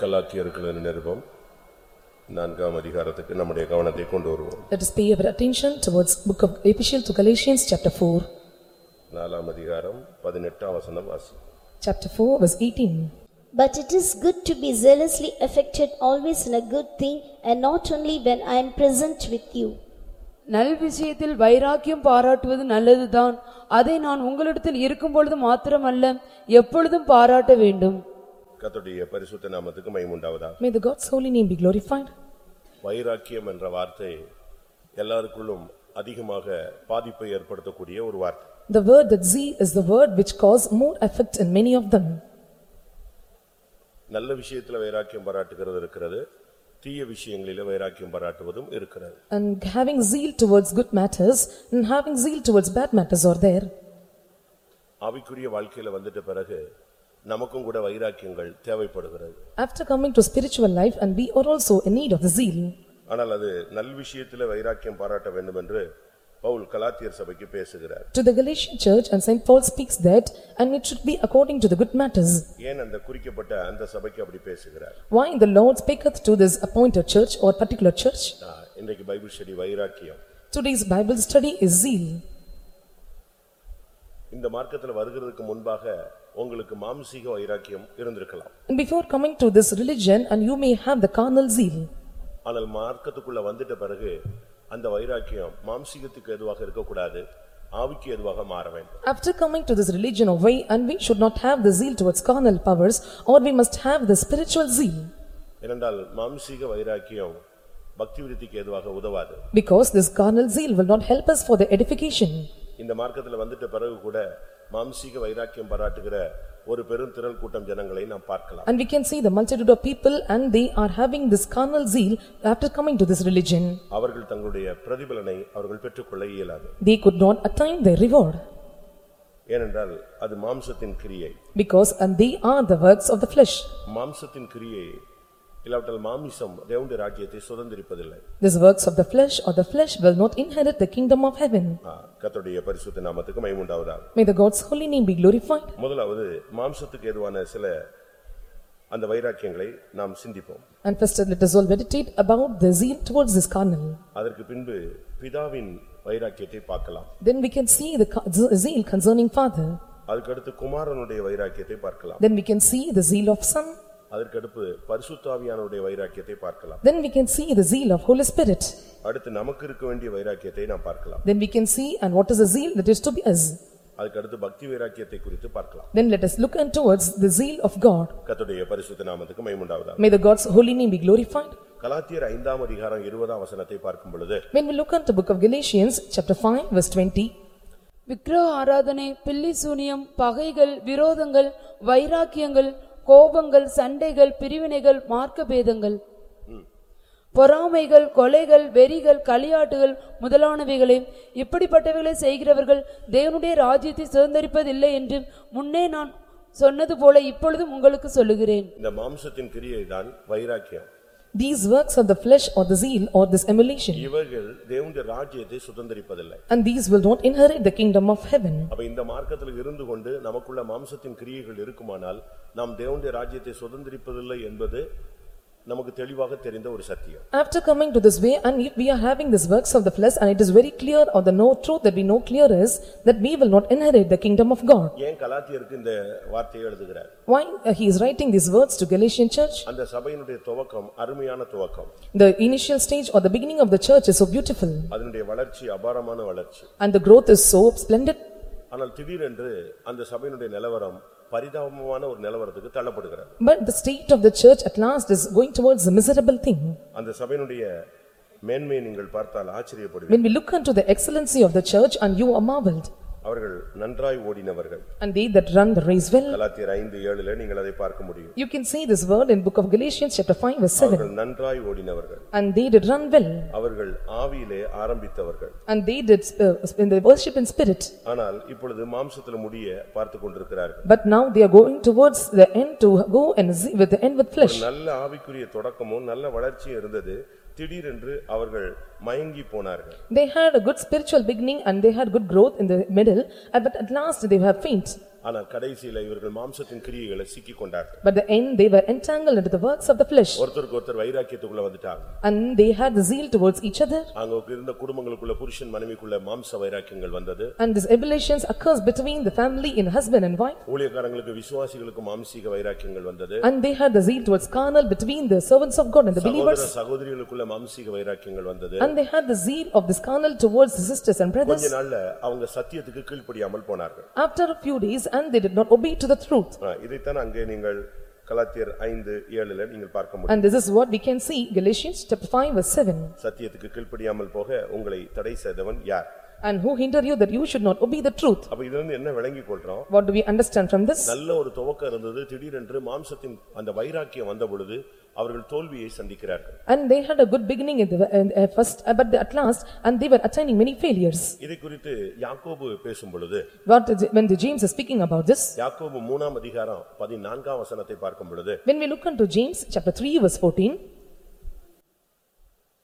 கலாத்தியர்கள் நிருபம். நான்காம் அதிகாரத்துக்கு நம்முடைய கவனத்தை கொண்டு வருவோம். Let us pay our attention towards book of Epistle to Galatians, chapter 4. நாலாம் அதிகாரம் பதினெட்டாம் வசனம் வாசி. Chapter 4, verse 18. But it is good to be zealously affected always in a good thing, and not only when I am present with you. நல் விஷயத்தில் வைராக்கியம் பாராட்டுவது நல்லதுதான் அதை நான் உங்களிடத்தில் இருக்கும் பொழுது மாத்திரமல்ல எப்பொழுதும் பாராட்ட வேண்டும் கர்த்தருடைய பரிசுத்த நாமத்துக்கு மைமுண்டாவதாக May the God's holy name be glorified. வைராக்கியம் என்ற வார்த்தை எல்லாருக்குள்ளும் அதிகமாக பாதிப்பை ஏற்படுத்தக்கூடிய ஒரு வார்த்தை The word that zeal is the word which cause more effect in many of them. நல்ல விஷயத்துல வைராக்கியம் பாராட்டுகிறது இருக்கிறது தீய விஷயங்களில வைராக்கியம் பாராட்டுவதும் இருக்கிறது And having zeal towards good matters and having zeal towards bad matters are there. ஆவிக்குரிய வாழ்க்கையில வந்துட்ட பிறகு நமக்கும் கூட வைராக்கியங்கள் தேவைப்படுகிறது After coming to spiritual life and we are also in need of the zeal. ஆனால் அது நல் விஷயத்துல வைராக்கியம் பாராட்ட வேண்டும் என்று பவுல் கலாத்தியர் சபைக்கு பேசுகிறார் To the Galatian church and Saint Paul speaks that and it should be according to the good matters. ஏன் அந்த குறிக்கப்பட்ட அந்த சபைக்கு அப்படி பேசுகிறார் Why the Lord speaketh to this appointed church or particular church? ஆ, இன்றைக்கு பைபிள் ஸ்டடி வைராக்கியம் Today's Bible study is zeal. இந்த மார்க்கத்துல வருகிறதுக்கு முன்பாக உங்களுக்கு மாம்சீக வைராக்கியம் இருந்திருக்கலாம் And before coming to this religion and you may have the carnal zeal. ஆனால் மார்க்கத்துக்குள்ள வந்துட்ட பிறகு அந்த வைராக்கியம் மாம்சீகத்துக்கு எதுவாக இருக்கக்கூடாது ஆவிக்கு எதுவாக மாற வேண்டும் After coming to this religion of way and we should not have the zeal towards carnal powers or we must have the spiritual zeal. ஏனென்றால் மாம்சீக வைராக்கியம் பக்தி விருத்திக்கு எதுவாக உதவாது Because this carnal zeal will not help us for the edification. இந்த மார்க்கத்துல வந்துட்ட பிறகு கூட மாம்சீக வைராக்கியம் பாராட்டுகிற ஒரு பெரும் திரள் கூட்டம் ஜனங்களை நாம் பார்க்கலாம் And we can see the multitude of people and they are having this carnal zeal after coming to this religion. அவர்கள் தங்களுடைய பிரதிபலனை அவர்கள் பெற்றுக்கொள்ள இயலாது They could not attain their reward ஏனென்றால் அது மாம்சத்தின் கிரியை because and they are the works of the flesh. மாம்சத்தின் கிரியை இல்லாவிட்டால் மாமிசம் தேவனுடைய ராஜ்யத்தை சுதந்திரிப்பதில்லை These works of the flesh or the flesh will not inherit the kingdom of heaven. ஆ, கர்த்தருடைய பரிசுத்த நாமத்துக்கு மைமுண்டாவதாக May the God's holy name be glorified. முதலாவது மாம்சத்துக்கு ஏதுவான சில அந்த வைராக்கியங்களை நாம் சிந்திப்போம் And first let us all meditate about the zeal towards this carnal. அதற்கு பின்பு பிதாவின் வைராக்கியத்தை பார்க்கலாம் Then we can see the ca- ze- zeal concerning father. அதுக்கடுத்து குமாரனுடைய வைராக்கியத்தை பார்க்கலாம் Then we can see the zeal of son. அதற்கடுத்து பரிசுத்தாவியானுடைய வைராக்கியத்தை பார்க்கலாம் Then we can see the zeal of Holy Spirit. அடுத்து நமக்கு இருக்க வேண்டிய வைராக்கியத்தை நாம் பார்க்கலாம் Then we can see and what is the zeal that is to be us. அதுக்கடுத்து பக்தி வைராக்கியத்தை குறித்து பார்க்கலாம் Then let us look and towards the zeal of God. கர்த்தருடைய பரிசுத்த நாமத்துக்கு மைமுண்டாவதாக May the God's holy name be glorified. கலாத்தியர் ஐந்தாம் அதிகாரம் இருபதாம் வசனத்தை பார்க்கும் பொழுது When we look into book of Galatians, chapter 5, verse 20, விக்கிரக ஆராதனை பில்லி சூனியம் பகைகள் விரோதங்கள் வைராக்கியங்கள் கோபங்கள் சண்டைகள் பிரிவினைகள் மார்க்க பேதங்கள் பொறாமைகள் கொலைகள் வெறிகள் களியாட்டுகள் முதலானவைகளை. இப்படிப்பட்டவைகளை செய்கிறவர்கள் தேவனுடைய ராஜ்யத்தை சுதந்தரிப்பதில்லை என்று முன்னே நான் சொன்னது போல இப்பொழுதும் உங்களுக்கு சொல்லுகிறேன். இந்த மாம்சத்தின் கிரியை தான் வைராக்கியம். these works of the flesh or the zeal or this emulation, இவர்கள் தேவனுடைய ராஜ்யத்தை சுதந்திரிப்பதில்லை and these will not inherit the kingdom of heaven. அப்ப இந்த மார்க்கத்தில் இருந்து கொண்டு நமக்குள்ள மாம்சத்தின் கிரியைகள் இருக்குமானால் நாம் தேவனுடைய ராஜ்யத்தை சுதந்திரிப்பதில்லை என்பது நமக்கு தெளிவாக தெரிந்த ஒரு சத்தியம் After coming to this way and if we are having these works of the flesh and it is very clear or the no truth that we know clear is that we will not inherit the kingdom of God. ஏன் கலாத்தியருக்கு இந்த வார்த்தையை எழுதுகிறார் Why uh, he is writing these words to Galatian church? அந்த சபையினுடைய துவக்கம் அருமையான துவக்கம் The initial stage or the beginning of the church is so beautiful அதனுடைய வளர்ச்சி அபாரமான வளர்ச்சி and the growth is so splendid. ஆனால் திடீரென்று அந்த சபையினுடைய நிலவரம் பரிதாபமான ஒரு நிலவரத்துக்கு தள்ளப்படுகிறது But the state of the church at last is going towards a miserable thing. அந்த சபையினுடைய மேன்மையை நீங்கள் பார்த்தால் ஆச்சரியப்படுவீர்கள் When we look unto the excellency of the church and you are marveled. அவர்கள் நன்றாய் ஓடினவர்கள் And they that run the race well. கலாத்தியர் ஐந்து ஏழுல நீங்கள் அதை பார்க்க முடியும் You can see this word in book of Galatians chapter 5 verse 7. அவர்கள் நன்றாய் ஓடினவர்கள் And they did run well. அவர்கள் ஆவியிலே ஆரம்பித்தவர்கள் And they did uh, in the worship in spirit. ஆனால் இப்பொழுது மாம்சத்துல முடிய பார்த்து கொண்டிருக்கிறார்கள் But now they are going towards the end to go and with the end with flesh. நல்ல ஆவிக்குரிய தொடக்கமும் நல்ல வளர்ச்சியும் இருந்தது திடீரென்று அவர்கள் மயங்கி போனார்கள் They had a good spiritual beginning and they had good growth in the middle, uh, but at last they were faint. ஆனால் கடைசியில இவர்கள் மாம்சத்தின் கிரியைகளை சிக்கிக் கொண்டார்கள் But the end they were entangled into the works of the flesh. ஒருத்தருக்கு ஒருத்தர் வைராக்கியத்துக்குள்ள வந்துட்டாங்க And they had the zeal towards each other. அங்க இருந்த குடும்பங்களுக்குள்ள புருஷன் மனைவிக்குள்ள மாம்ச வைராக்கியங்கள் வந்தது And these ebullitions occurs between the family in husband and wife. ஊழியக்காரங்களுக்கு விசுவாசிகளுக்கு மாம்சீக வைராக்கியங்கள் வந்தது And they had the zeal towards carnal between the servants of God and the சகோதர believers. சகோதரிகளுக்குள்ள மாம்சீக வைராக்கியங்கள் வந்தது And they had the zeal of this carnal towards the sisters and கொஞ்ச brothers. நாள்ல அவங்க சத்தியத்துக்கு கீழ்ப்படியாமல் போனார்கள் After a few days, and they did not obey to the truth. ஆ, இதைத்தான் அங்கே நீங்கள் கலாத்தியர் ஐந்து ஏழுல நீங்கள் பார்க்க முடியும் And this is what we can see Galatians chapter 5 verse 7. சத்தியத்துக்கு கீழ்ப்படியாமல் போக உங்களை தடை செய்தவன் யார் And who hinder you that you should not obey the truth? அப்ப இதுல இருந்து என்ன விளங்கிக் கொள்றோம் What do we understand from this? நல்ல ஒரு துவக்கம் இருந்தது திடீரென்று மாம்சத்தின் அந்த வைராக்கியம் வந்த பொழுது அவர்கள் தோல்வியை சந்திக்கிறார்கள். And they had a good beginning in the in, uh, first, uh, but at last, and they were attaining many failures. இதை குறித்து யாக்கோபு பேசும் பொழுது What is- when the James is speaking about this, யாக்கோபு மூணாம் அதிகாரம் பதினான்காம் வசனத்தை பார்க்கும் பொழுது when we look unto James chapter 3 verse 14,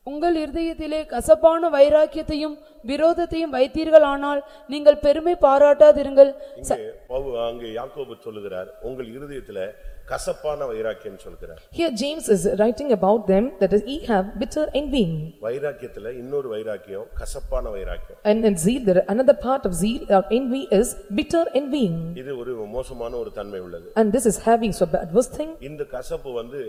உங்கள் இருதயத்திலே கசப்பான வைராக்கியத்தையும் விரோதத்தையும் வைத்தீர்களானால் நீங்கள் பெருமை பாராட்டாதிருங்கள். ச- இங்கே பவு- அங்கே யாக்கோபு சொல்லுகிறார் உங்கள் இருதயத்துல கசப்பான வைராக்கியம் சொல்கிறார் here James is writing about them that is, ye have bitter envying. வைராக்கியத்துல இன்னொரு வைராக்கியம் கசப்பான வைராக்கியம் And in zeal, there another part of zeal or envy is bitter envying. இது ஒரு மோசமான ஒரு தன்மை உள்ளது And this is having so adverse thing. இந்த கசப்பு வந்து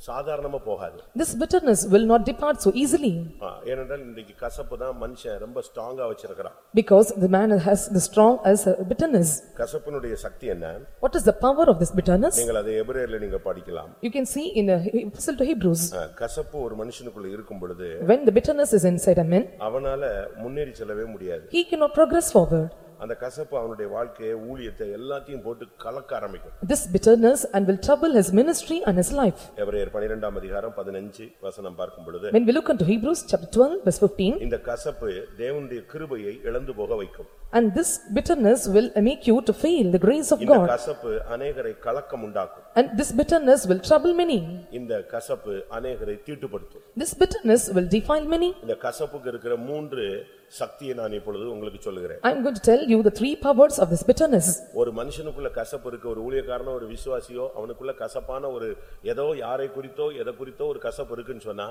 சாதாரணமா போகாது This bitterness will not depart so easily. ஆ, ஏனென்றால் இன்றைக்கு கசப்பு தான் மனுஷன் ரொம்ப ஸ்ட்ராங்கா வச்சிருக்கிறான் Because the man has the strong as a bitterness. கசப்பினுடைய சக்தி என்ன What is the power of this bitterness? நீங்கள் அதை எபிரேயர்ல நீங்க படிக்கலாம் You can see in a epistle to Hebrews, ஆ, கசப்பு ஒரு மனுஷனுக்குள்ள இருக்கும் பொழுது when the bitterness is inside a man, அவனால முன்னேறி செல்லவே முடியாது he cannot progress forward. அந்த கசப்பு அவனுடைய வாழ்க்கையை ஊழியத்தை எல்லாத்தையும் போட்டு கலக்க ஆரம்பிக்கும் This bitterness and will trouble his ministry and his life. எபிரேயர் பனிரெண்டாம் அதிகாரம் பதினஞ்சு வசனம் பார்க்கும் பொழுது When we look into Hebrews chapter 12 verse 15, இந்த கசப்பு தேவனுடைய கிருபையை இழந்து போக வைக்கும் and this bitterness will make you to fail the grace of இந்த God. கசப்பு அநேகரை கலக்கம் உண்டாக்கும் And this bitterness will trouble many. இந்த கசப்பு அநேகரை தீட்டுப்படுத்தும் This bitterness will defile many. இந்த கசப்புக்கு இருக்கிற மூன்று சக்தியை நான் இப்பொழுது உங்களுக்கு சொல்லுகிறேன் I am going to tell you the three powers of this bitterness. ஒரு மனுஷனுக்குள்ள கசப்பு இருக்கு ஒரு ஊழியக்காரனோ ஒரு விசுவாசியோ அவனுக்குள்ள கசப்பான ஒரு ஏதோ யாரை குறித்தோ எதை குறித்தோ ஒரு கசப்பு இருக்குன்னு சொன்னா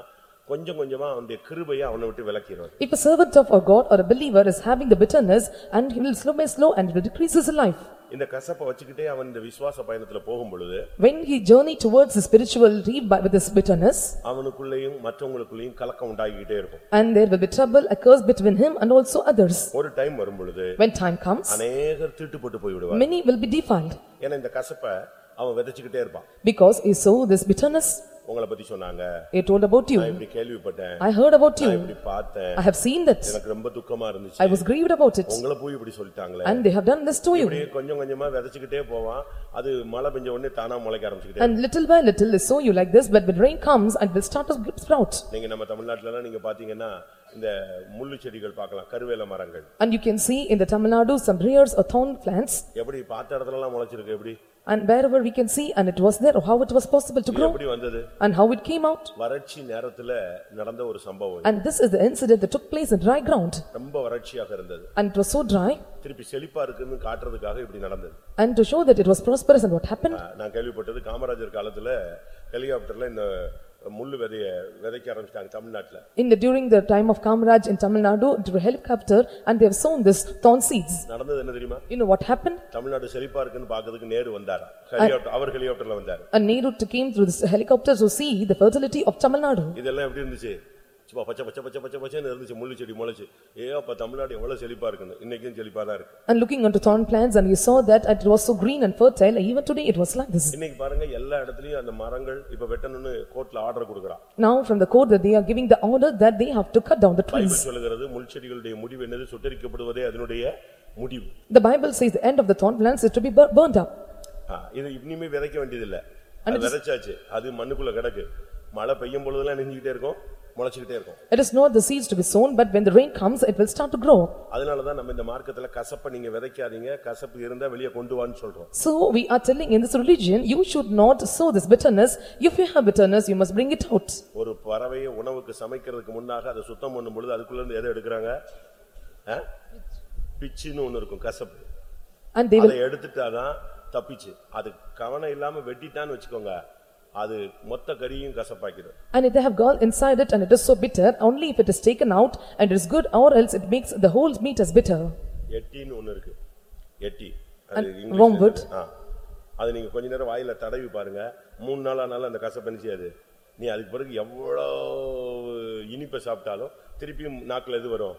கொஞ்சம் கொஞ்சமா அவனுடைய கிருபையை அவனை விட்டு விலக்கிடுவார் If a servant of our God or a believer is having the bitterness and he will slow by slow and will decrease his life. இந்த கசப்பை வச்சுக்கிட்டே அவன் இந்த விசுவாச பயணத்துல போகும் பொழுது When he journey towards the spiritual reap by with this bitterness அவனுக்குள்ளேயும் மற்றவங்களுக்குள்ளேயும் கலக்கம் உண்டாகிக்கிட்டே இருக்கும் and there will be trouble occurs between him and also others. ஒரு டைம் வரும் பொழுது When time comes, அநேகர் தீட்டுப்பட்டு போய்விடுவார் many will be defiled ஏன்னா இந்த கசப்பை அவன் விதைச்சுக்கிட்டே இருப்பான் because he sow this bitterness. உங்களை பத்தி சொன்னாங்க He told about நான் you. இப்படி கேள்விப்பட்டேன் I heard about நான் you. இப்படி பார்த்தேன் I have seen that. எனக்கு ரொம்ப துக்கமா I இருந்துச்சு was grieved about it. உங்களை போய் இப்படி சொல்லிட்டாங்களே And they have done this to you. இப்படியே கொஞ்சம் கொஞ்சமா விதைச்சுக்கிட்டே போவான் அது மழை பெஞ்ச உடனே தானா முளைக்க ஆரம்பிச்சுக்கிட்டே And little by little they sow you like this, but when rain comes and will start to sprout. நீங்க நம்ம தமிழ்நாட்டுல எல்லாம் நீங்க பாத்தீங்கன்னா இந்த முள்ளு செடிகள் பார்க்கலாம் கருவேல மரங்கள் And you can see in the Tamil Nadu some briars or thorn plants. எப்படி பார்த்த இடத்துல எல்லாம் முளைச்சிருக்கு எப்படி And wherever we can see, and it was there, or how it was possible to இது grow, எப்படி வந்தது and how it came out. வறட்சி நேரத்துல நடந்த ஒரு சம்பவம் And this is the incident that took place in dry ground, ரொம்ப வறட்சியாக இருந்தது and it was so dry, திருப்பி செழிப்பா இருக்குன்னு காட்டுறதுக்காக இப்படி நடந்தது and to show that it was prosperous and what happened. ஆ, நான் கேள்விப்பட்டது காமராஜர் காலத்துல ஹெலிகாப்டர்ல இந்த முள்ளு விதைய விதைக்க ஆரம்பிச்சிட்டாங்க தமிழ்நாட்டுல In the, during the time of Kamaraj in Tamil Nadu, it was a helicopter, and they have sown this thorn seeds. நடந்தது என்ன தெரியுமா You know what happened? Tamil Nadu செழிப்பா இருக்குன்னு பாக்குறதுக்கு நேரு வந்தாரா ஹெலிகாப்டர் அவர் ஹெலிகாப்டர்ல வந்தாரு And Nehru came through this helicopter to see the fertility of Tamil Nadu. இதெல்லாம் எப்படி இருந்துச்சு சும்மா பச்சை பச்சை பச்சை பச்சை பச்சைன்னு இருந்துச்சு முள்ளு செடி முளைச்சு ஏ அப்ப தமிழ்நாடு எவ்வளவு செழிப்பா இருக்குன்னு இன்னைக்கும் செழிப்பா தான் இருக்கு And looking onto thorn plants, and he saw that it was so green and fertile, even today it was like this. இன்னைக்கு பாருங்க எல்லா இடத்துலயும் அந்த மரங்கள் இப்ப வெட்டணும்னு கோர்ட்ல ஆர்டர் கொடுக்கறான் Now from the court that they are giving the order that they have to cut down the Bible trees. சொல்லுகிறது முள் செடிகளுடைய முடிவு என்னது சுட்டரிக்கப்படுவதே அதனுடைய முடிவு The Bible says the end of the thorn plants is to be bur- burned up. ஆ, இது இனிமே விதைக்க வேண்டியதில்ல அது விதைச்சாச்சு அது மண்ணுக்குள்ள கிடக்கு மழை பெய்யும் பொழுதெல்லாம் நெஞ்சுக்கிட்டே இருக்கும் முளைச்சுக்கிட்டே இருக்கும் It is not the seeds to be sown, but when the rain comes, it will start to grow. அதனாலதான் நம்ம இந்த மார்க்கத்துல கசப்பை நீங்க விதைக்காதீங்க கசப்பு இருந்தா வெளியே கொண்டு வான்னு சொல்றோம் So we are telling in this religion, you should not sow this bitterness. If you have bitterness, you must bring it out. ஒரு பறவையை உணவுக்கு சமைக்கிறதுக்கு முன்னாக அதை சுத்தம் பண்ணும் பொழுது அதுக்குள்ள இருந்து எதை எடுக்கிறாங்க ஆ? பிச்சுன்னு ஒண்ணு இருக்கும் கசப்பு And they will, அதை எடுத்துட்டாதான் தப்பிச்சு அது கவனம் இல்லாம வெட்டிட்டான்னு வச்சுக்கோங்க அது மொத்த கறியும் கசப்பாக்கிடும் and if they have gall inside it and it is so bitter, only if it is taken out and it is good or else it makes the whole meat as bitter. எட்டின்னு ஒண்ணு இருக்கு எட்டி அது And இங்கிலீஷ்ல wormwood. என்னது? ஆ. அது நீங்க கொஞ்ச நேரம் வாயில தடவி பாருங்க மூணு நாள் ஆனாலும் அந்த கசப்பு என்ன செய்யாது நீ அதுக்கு பிறகு எவ்வளோ இனிப்பை சாப்பிட்டாலும் திருப்பியும் நாக்குல எது வரும்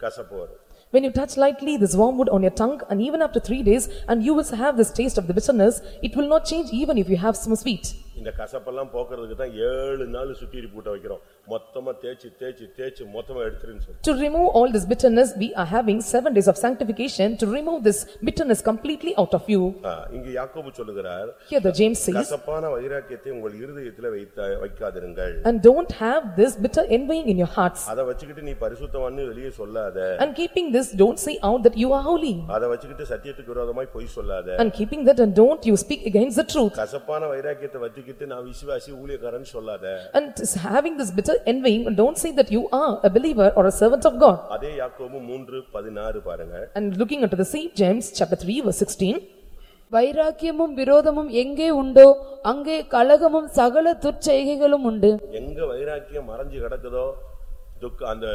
கசப்பு வரும் When you touch lightly this wormwood on your tongue and even after three days and you will have this taste of the bitterness, it will not change even if you have some sweet. இந்த கசப்பெல்லாம் போக்குறதுக்கு தான் ஏழு நாள் சுத்திரி பூட்ட வைக்கிறோம் மொத்தமா தேய்ச்சு தேய்ச்சு தேய்ச்சு மொத்தமா எடுத்துருன்னு சொல்லி To remove all this bitterness, we are having seven days of sanctification to remove this bitterness completely out of you. ஆ, இங்க யாக்கோபு சொல்லுகிறார் Here the James says, கசப்பான வைராக்கியத்தை உங்கள் இருதயத்துல வைத்த வைக்காதிருங்கள் and don't have this bitter envying in your hearts. அதை வச்சுக்கிட்டு நீ பரிசுத்தவான்னு வெளியே சொல்லாத And keeping this, don't say out that you are holy. அதை வச்சுக்கிட்டு சத்தியத்துக்கு விரோதமாய் பொய் சொல்லாத And keeping that and don't you speak against the truth. கசப்பான வைராக்கியத்தை வச்சுக்கிட்டு நான் விசுவாசி ஊழியக்காரன் சொல்லாத And having this bitter envying, don't say that you are a believer or a servant of God. அதே யாக்கோபு மூன்று பதினாறு பாருங்க And looking into the same James, chapter 3, verse 16, வைராக்கியமும் விரோதமும் எங்கே உண்டோ அங்கே கலகமும் சகல துர்ச்செய்கைகளும் உண்டு எங்க வைராக்கியம் மறைஞ்சு கிடக்குதோ துக்க அந்த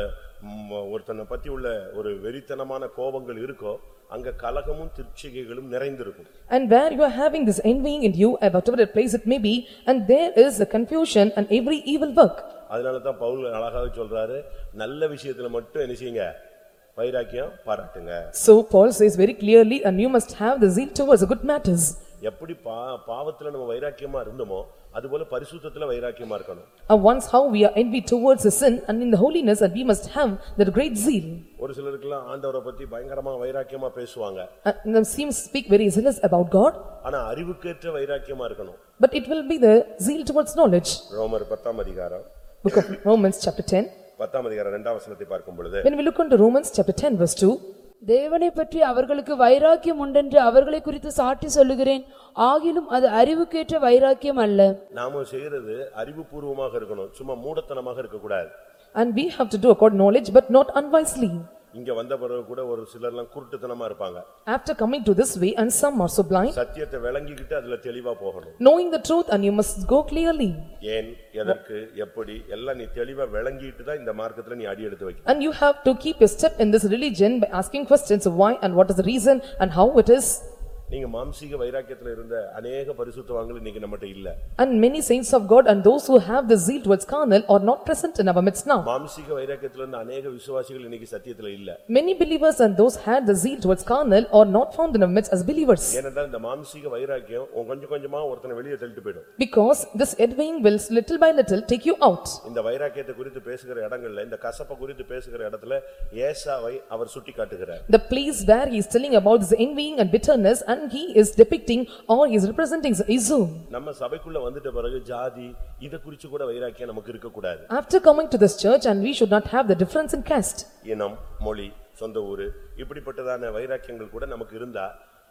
ம், ஒருத்தனை பத்தி உள்ள ஒரு வெறித்தனமான கோபங்கள் இருக்கோ அங்க கலகமும் திருச்சிகைகளும் நிறைந்திருக்கும் And where you are having this envying in you, at whatever place it may be, and there is a confusion and every evil work. அதனாலதான் பவுல் அழகாக சொல்றாரு நல்ல விஷயத்துல மட்டும் என்ன செய்யுங்க வைராக்கியம் பாராட்டுங்க So Paul says very clearly, and you must have the zeal towards the good matters. எப்படி பா பாவத்துல நம்ம வைராக்கியமா இருந்தோமோ அதுபோல பரிசுத்தத்துல வைராக்கியமா இருக்கணும் And once how we are envy towards the sin and in the holiness, and we must have that great zeal. ஒரு சிலருக்கெல்லாம் ஆண்டவரை பத்தி பயங்கரமா வைராக்கியமா பேசுவாங்க And them seems speak very zealous about God, ஆனா அறிவுக்கேற்ற வைராக்கியமா இருக்கணும் but it will be the zeal towards knowledge. ரோமர் பத்தாம் அதிகாரம் Book of Romans, chapter 10. பத்தாம் அதிகாரம் இரண்டாம் வசனத்தை பார்க்கும் பொழுது When we look into Romans, chapter 10, verse 2, தேவனை பற்றி அவர்களுக்கு வைராக்கியம் உண்டென்று அவர்களை குறித்து சாட்டி சொல்லுகிறேன். ஆகிலும் அது அறிவுக்கேற்ற வைராக்கியம் அல்ல. நாம செய்யறது அறிவுபூர்வமாக இருக்கணும். சும்மா மூடத்தனமாக இருக்கக்கூடாது. And we have to do according knowledge, but not unwisely. இங்க வந்த பிறகு கூட ஒரு சிலர்லாம் குருட்டுத்தனமா இருப்பாங்க After coming to this way, and some are so blind, சத்தியத்தை விளங்கிக்கிட்டு அதுல தெளிவா போகணும் knowing the truth, and you must go clearly. ஏன் எதற்கு எப்படி எல்லாம் நீ தெளிவா விளங்கிட்டு தான் இந்த மார்க்கத்துல நீ அடி எடுத்து வைக்க And you have to keep a step in this religion by asking questions of why and what is the reason and how it is. நீங்க மாம்சீக வைராக்கியத்துல இருந்த அநேக பரிசுத்தவான்கள் இன்னைக்கு நம்மகிட்ட இல்ல And many saints of God and those who have the zeal towards carnal are not present in our midst now. மாம்சீக வைராக்கியத்துல இருந்த அநேக விசுவாசிகள் இன்னைக்கு சத்தியத்துல இல்ல Many believers and those had the zeal towards carnal are not found in our midst as believers. ஏனென்றால் இந்த மாம்சீக வைராக்கியம் உன் கொஞ்சம் கொஞ்சமா ஒருத்தனை வெளியே தள்ளிட்டு போயிடும் Because this envying will little by little take you out. இந்த வைராக்கியத்தை குறித்து பேசுகிற இடங்கள்ல இந்த கசப்பை குறித்து பேசுகிற இடத்துல ஏசாவை அவர் சுட்டி காட்டுகிறார் The place where he is telling about this envying and bitterness and and he is depicting or he is representing Esau நம்ம After coming to this church and we should not have the difference in caste.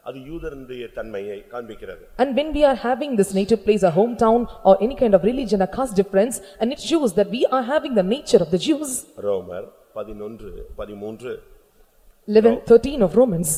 அது தன்மையை காண்பிக்கிறது. And when we are having this native place a hometown or any kind of religion a caste difference and it shows that we are having the nature of the jews. ரோமர் 11 13 11 13 of romans.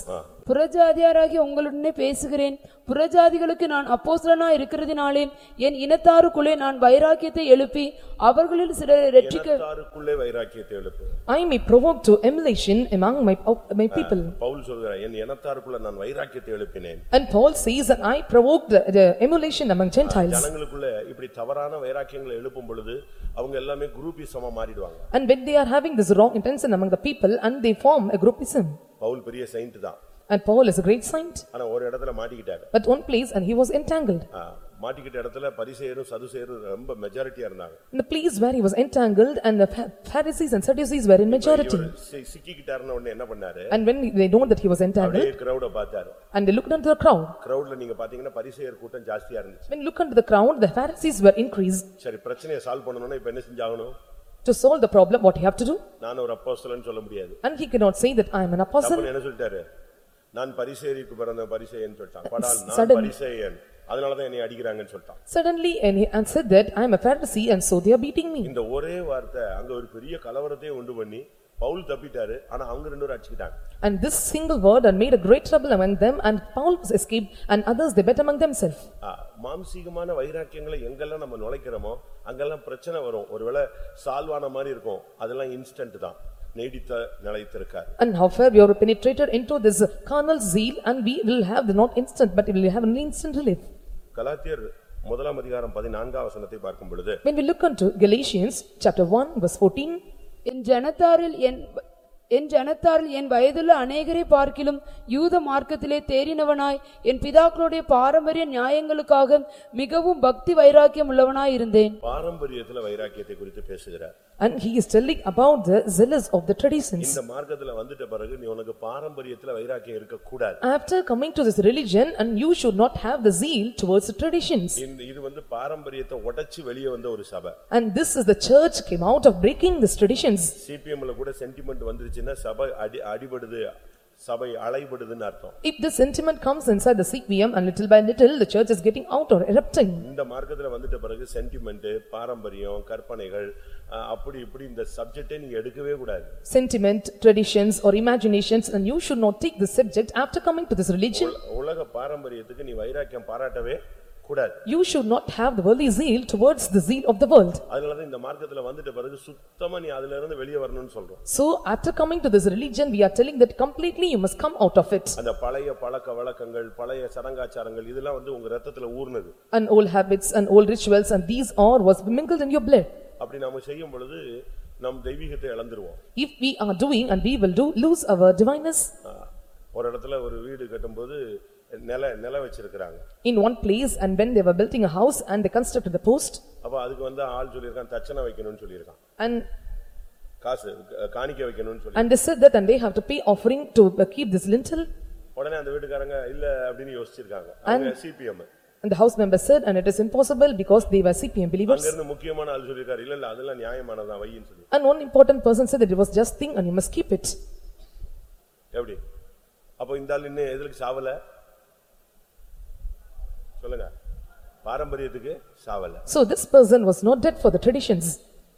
புறஜாதியாராகி உங்களுடனே பேசுகிறேன் புறஜாதிகளுக்கு நான் அப்போஸ்தலனா இருக்கிறதினாலே என் இனத்தாருக்குள்ளே நான் வைராக்கியத்தை எழுப்பி அவர்களில் சிலரை ரட்சிக்க இனத்தாருக்குள்ளே வைராக்கியத்தை எழுப்பு I may provoke to emulation among my, of my people. Pavul சொல்கிறார் என் இனத்தாருக்குள்ள நான் வைராக்கியத்தை எழுப்பினேன் And Paul says that I provoked the- the emulation among Gentiles. ஜனங்களுக்குள்ள இப்படி தவறான வைராக்கியங்களை எழுப்பும் பொழுது அவங்க எல்லாமே குரூப்பிசமா மாறிடுவாங்க And when they are having this wrong intention among the people and they form a groupism. பவுல் பெரிய செயிண்ட் தான் And Paul is a great saint, ஆனா ஒரு இடத்துல மாட்டிக்கிட்டாரு but one place and he was entangled. ஆ, மாட்டிக்கிட்ட இடத்துல பரிசேயரும் சதுசேயரும் ரொம்ப மெஜாரிட்டியா இருந்தாங்க In the place where he was entangled and the Pha- Pharisees and Sadducees were in majority. இவரு சி- சிக்கிக்கிட்டாருன்னு உடனே என்ன பண்ணாரு And when they know that he was entangled அப்படியே கிரௌட பார்த்தாரு and they looked unto the crowd. கிரௌட்ல நீங்க பாத்தீங்கன்னா பரிசேயர் கூட்டம் ஜாஸ்தியா இருந்துச்சு When you look unto the crowd, the Pharisees were increased. சரி பிரச்சனையை சால்வ் பண்ணணும்னா இப்ப என்ன செஞ்சாகணும் To solve the problem, what he have to do? நான் ஒரு அப்போஸ்தலன்னு சொல்ல முடியாது And he cannot say that I am an apostle. தப்புன்னு என்ன சொல்லிட்டாரு நான் பரிசேரிக்கு பிறந்த பரிசேயன் சொல்லிட்டான். படால் நான் Sudden- பரிசேயன். அதனாலதான் என்னை அடிக்கிறாங்கன்னு சொல்லிட்டான். Suddenly, and he answered that I am a Pharisee and so they are beating me. இந்த ஒரே வார்த்தை அங்க ஒரு பெரிய கலவரத்தையே உண்டு பண்ணி பவுல் தப்பிட்டாரு. ஆனா அவங்க ரெண்டு பேரும் அடிச்சுக்கிட்டாங்க. And this single word and made a great trouble among them and Paul escaped and others they bet among themselves. ஆ, மாம்சீகமான வைராக்கியங்களை எங்கெல்லாம் நம்ம நுழைக்கிறோமோ அங்கெல்லாம் பிரச்சனை வரும். ஒருவேளை சால்வான மாதிரி இருக்கும். அதெல்லாம் இன்ஸ்டன்ட் தான். நீடித்த நிலைத்திருக்கார். And however, we are penetrated into this carnal zeal and we will have the not instant but we will have an instant relief. கலாத்தியர் முதலாம் அதிகாரம் பதினான்காம் வசனத்தை பார்க்கும் பொழுது When we look unto Galatians chapter 1 verse 14, என் ஜனத்தாரில் என் என் ஜனத்தாரில் என் வயதுள்ள அநேகரை பார்க்கிலும் யூத மார்க்கத்திலே தேறினவனாய் என் பிதாக்களுடைய பாரம்பரிய நியாயங்களுக்காக மிகவும் பக்தி வைராக்கியம் உள்ளவனாய் இருந்தேன். பாரம்பரியத்துல வைராக்கியத்தை குறித்து பேசுகிறார். and he is telling about the zealous of the traditions. இந்த மார்க்கத்துல வந்துட்ட பிறகு நீ உனக்கு பாரம்பரியத்துல வைராக்கியம் இருக்கக்கூடாது After coming to this religion and you should not have the zeal towards the traditions. இந்த இது வந்து பாரம்பரியத்தை உடைச்சு வெளியே வந்த ஒரு சபை And this is the church came out of breaking these traditions. சிபிஎம்ல கூட சென்டிமெண்ட் வந்துருச்சுன்னா சபை அடி அடிபடுது சபை அலைபடுதுன்னு அர்த்தம் If the sentiment comes inside the CPM and little by little the church is getting out or erupting. இந்த மார்க்கத்துல வந்துட்ட பிறகு சென்டிமெண்ட் பாரம்பரியம் கற்பனைகள் அஹ், அப்படி இப்படி இந்த சப்ஜெக்டே நீங்க எடுக்கவே கூடாது Sentiment, traditions or imaginations and you should not take the subject after coming to this religion. உல- உலக பாரம்பரியத்துக்கு நீ வைராக்கியம் பாராட்டவே கூடாது You should not have the worldly zeal towards the zeal of the world. அதனாலதான் இந்த மார்க்கத்துல வந்துட்ட பிறகு சுத்தமா நீ அதுல இருந்து வெளியே வரணும்னு சொல்றோம் So after coming to this religion, we are telling that completely you must come out of it. அந்த பழைய பழக்க வழக்கங்கள் பழைய சடங்காச்சாரங்கள் இதெல்லாம் வந்து உங்க ரத்தத்துல ஊர்னது And old habits and old rituals and these are was mingled in your blood. அப்படி நாம செய்யும் பொழுது நம் தெய்வீகத்தை இழந்துருவோம் If we are doing and we will do lose our divineness. அஹ், ஒரு இடத்துல ஒரு வீடு கட்டும்போது நில நில வச்சிருக்கிறாங்க In one place and when they were building a house and they constructed the post அப்ப அதுக்கு வந்து ஆள் சொல்லியிருக்கான் தட்சணை வைக்கணும்னு சொல்லியிருக்கான் and காசு காணிக்கை வைக்கணும்னு சொல்லி and they said that and they have to pay offering to uh, keep this lintel. உடனே அந்த வீட்டுக்காரங்க இல்ல அப்படின்னு யோசிச்சிருக்காங்க அவங்க CPM And the house member said and it is impossible because they were CPM believers. அங்க இருந்து முக்கியமான ஆள் சொல்லியிருக்காரு இல்ல இல்ல அதெல்லாம் நியாயமானதான் வையின்னு சொல்லி And one important person said that it was just thing and you must keep it. எப்படி அப்ப இந்த ஆள் இன்னும் எதுக்கு சாவல சொல்லுங்க பாரம்பரியத்துக்கு சாவல So this person was not dead for the traditions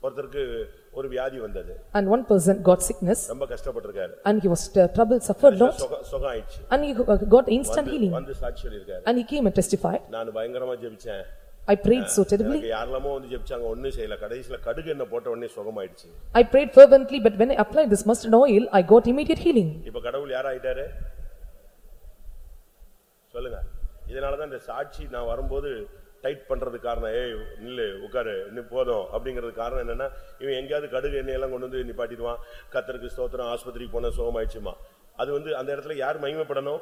ஒருத்தருக்கு ஒரு வியாதி வந்தது and one person got sickness ரொம்ப கஷ்டப்பட்டிருக்காரு and he was uh, troubled, suffered lot சுகம் ஆயிடுச்சு and he uh, got instant healing வந்து சாட்சி சொல்லியிருக்காரு and he came and testified. நான் பயங்கரமா ஜெபிச்சேன் I prayed so terribly. யாரெல்லாமோ வந்து ஜெபிச்சாங்க ஒண்ணும் செய்யல கடைசியில கடுகு என்ன போட்ட உடனே சுகமாயிடுச்சு I prayed fervently but when I applied this mustard oil, I got immediate healing. இப்ப கடவுள் யார் ஆயிட்டாரு சொல்லுங்க இதனாலதான் இந்த சாட்சி நான் வரும்போது டைட் பண்றது காரணம் ஏய் நில்லு உட்காரு இன்னும் போதும். அப்படிங்கிறது காரணம் என்னன்னா இவன் எங்கேயாவது கடுகு எண்ணெய் எல்லாம் கொண்டு வந்து நிப்பாட்டிடுவான். கத்தருக்கு ஸ்தோத்திரம் ஆஸ்பத்திரிக்கு போன சுகமாயிடுச்சுமா. அது வந்து அந்த இடத்துல யார் மகிமைப்படணும்?